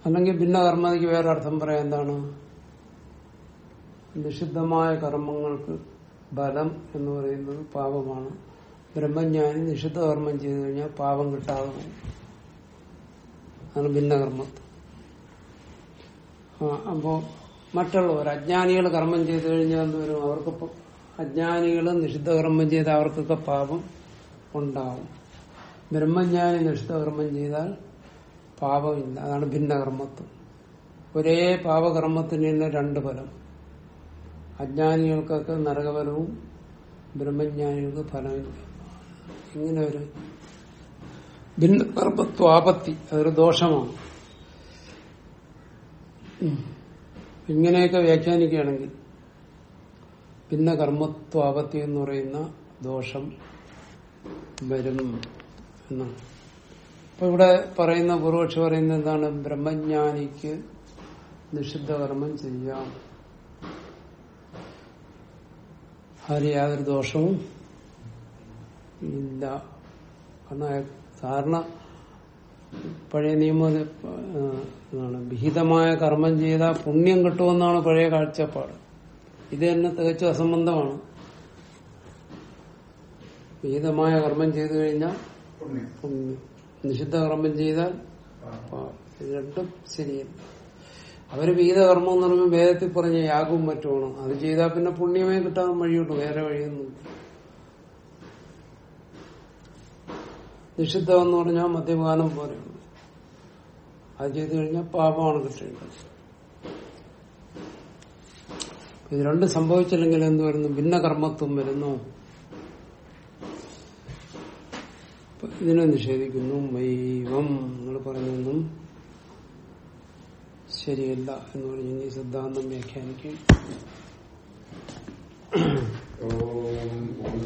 അല്ലെങ്കിൽ ഭിന്നകർമ്മതയ്ക്ക് വേറെ അർത്ഥം പറയാൻ എന്താണ്? നിഷിദ്ധമായ കർമ്മങ്ങൾക്ക് ബലം എന്ന് പറയുന്നത് പാപമാണ്. ബ്രഹ്മജ്ഞാനി നിഷിദ്ധ കർമ്മം ചെയ്തു കഴിഞ്ഞാൽ പാപം കിട്ടാതെ അതാണ് ഭിന്നകർമ്മത്വം. അപ്പോ മറ്റുള്ളവർ അജ്ഞാനികൾ കർമ്മം ചെയ്തു കഴിഞ്ഞാൽ വരും? അവർക്ക് അജ്ഞാനികൾ നിഷിദ്ധ കർമ്മം ചെയ്ത് അവർക്കൊക്കെ പാപം ഉണ്ടാവും. ബ്രഹ്മജ്ഞാനി നിഷിദ്ധ കർമ്മം ചെയ്താൽ പാപമില്ല. അതാണ് ഭിന്നകർമ്മത്വം. ഒരേ പാപകർമ്മത്തിന് തന്നെ രണ്ട് ഫലം. അജ്ഞാനികൾക്കൊക്കെ നരകഫലവും ബ്രഹ്മജ്ഞാനികൾക്ക് ഫലമില്ല. ഇങ്ങനെ ഒരു ഭിന്നകർമ്മത്വാപത്തി അതൊരു ദോഷമാണ്. ഇങ്ങനെയൊക്കെ വ്യാഖ്യാനിക്കുകയാണെങ്കിൽ പിന്നെ കർമ്മത്വാപത്തി എന്ന് പറയുന്ന ദോഷം വരും എന്നാണ്. അപ്പൊ ഇവിടെ പറയുന്ന പൂർവക്ഷി പറയുന്നത് എന്താണ്? ബ്രഹ്മജ്ഞാനിക്ക് നിഷിദ്ധ കർമ്മം ചെയ്യാം. അതിൽ യാതൊരു ദോഷവും ഇല്ല. കാരണം സാധാരണ പഴയ നിയമം എന്താണ് വിഹിതമായ കർമ്മം ചെയ്താൽ പുണ്യം കിട്ടുമെന്നാണ് പഴയ കാഴ്ചപ്പാട്. ഇത് തന്നെ തികച്ചും അസംബന്ധമാണ്. വിഹിതമായ കർമ്മം ചെയ്തു കഴിഞ്ഞാൽ നിഷിദ്ധ കർമ്മം ചെയ്താൽ. ഇത് രണ്ടും ശരിയല്ല. അവർ വിഹിത കർമ്മം എന്ന് പറയുമ്പോൾ വേദത്തിൽ പറഞ്ഞ യാഗവും മറ്റുമാണ്. അത് ചെയ്താൽ പിന്നെ പുണ്യമേ കിട്ടാൻ വഴിയുള്ളൂ. വേറെ വഴിയൊന്നും നിഷിദ്ധം എന്ന് പറഞ്ഞാൽ മദ്യപാനം പോലെയാണ് അത് ചെയ്തു കഴിഞ്ഞാൽ പാപമാണ് കിട്ടേണ്ടത്. ഇത് രണ്ടും സംഭവിച്ചില്ലെങ്കിൽ എന്ത് വരുന്നു? ഭിന്ന കർമ്മത്വം വരുന്നു ഇതിനെ നിഷേധിക്കുന്നു. മൈവം നിങ്ങൾ പറഞ്ഞൊന്നും ശരിയല്ല എന്ന് പറഞ്ഞ് ഈ സിദ്ധാന്തം വ്യാഖ്യാനിക്കും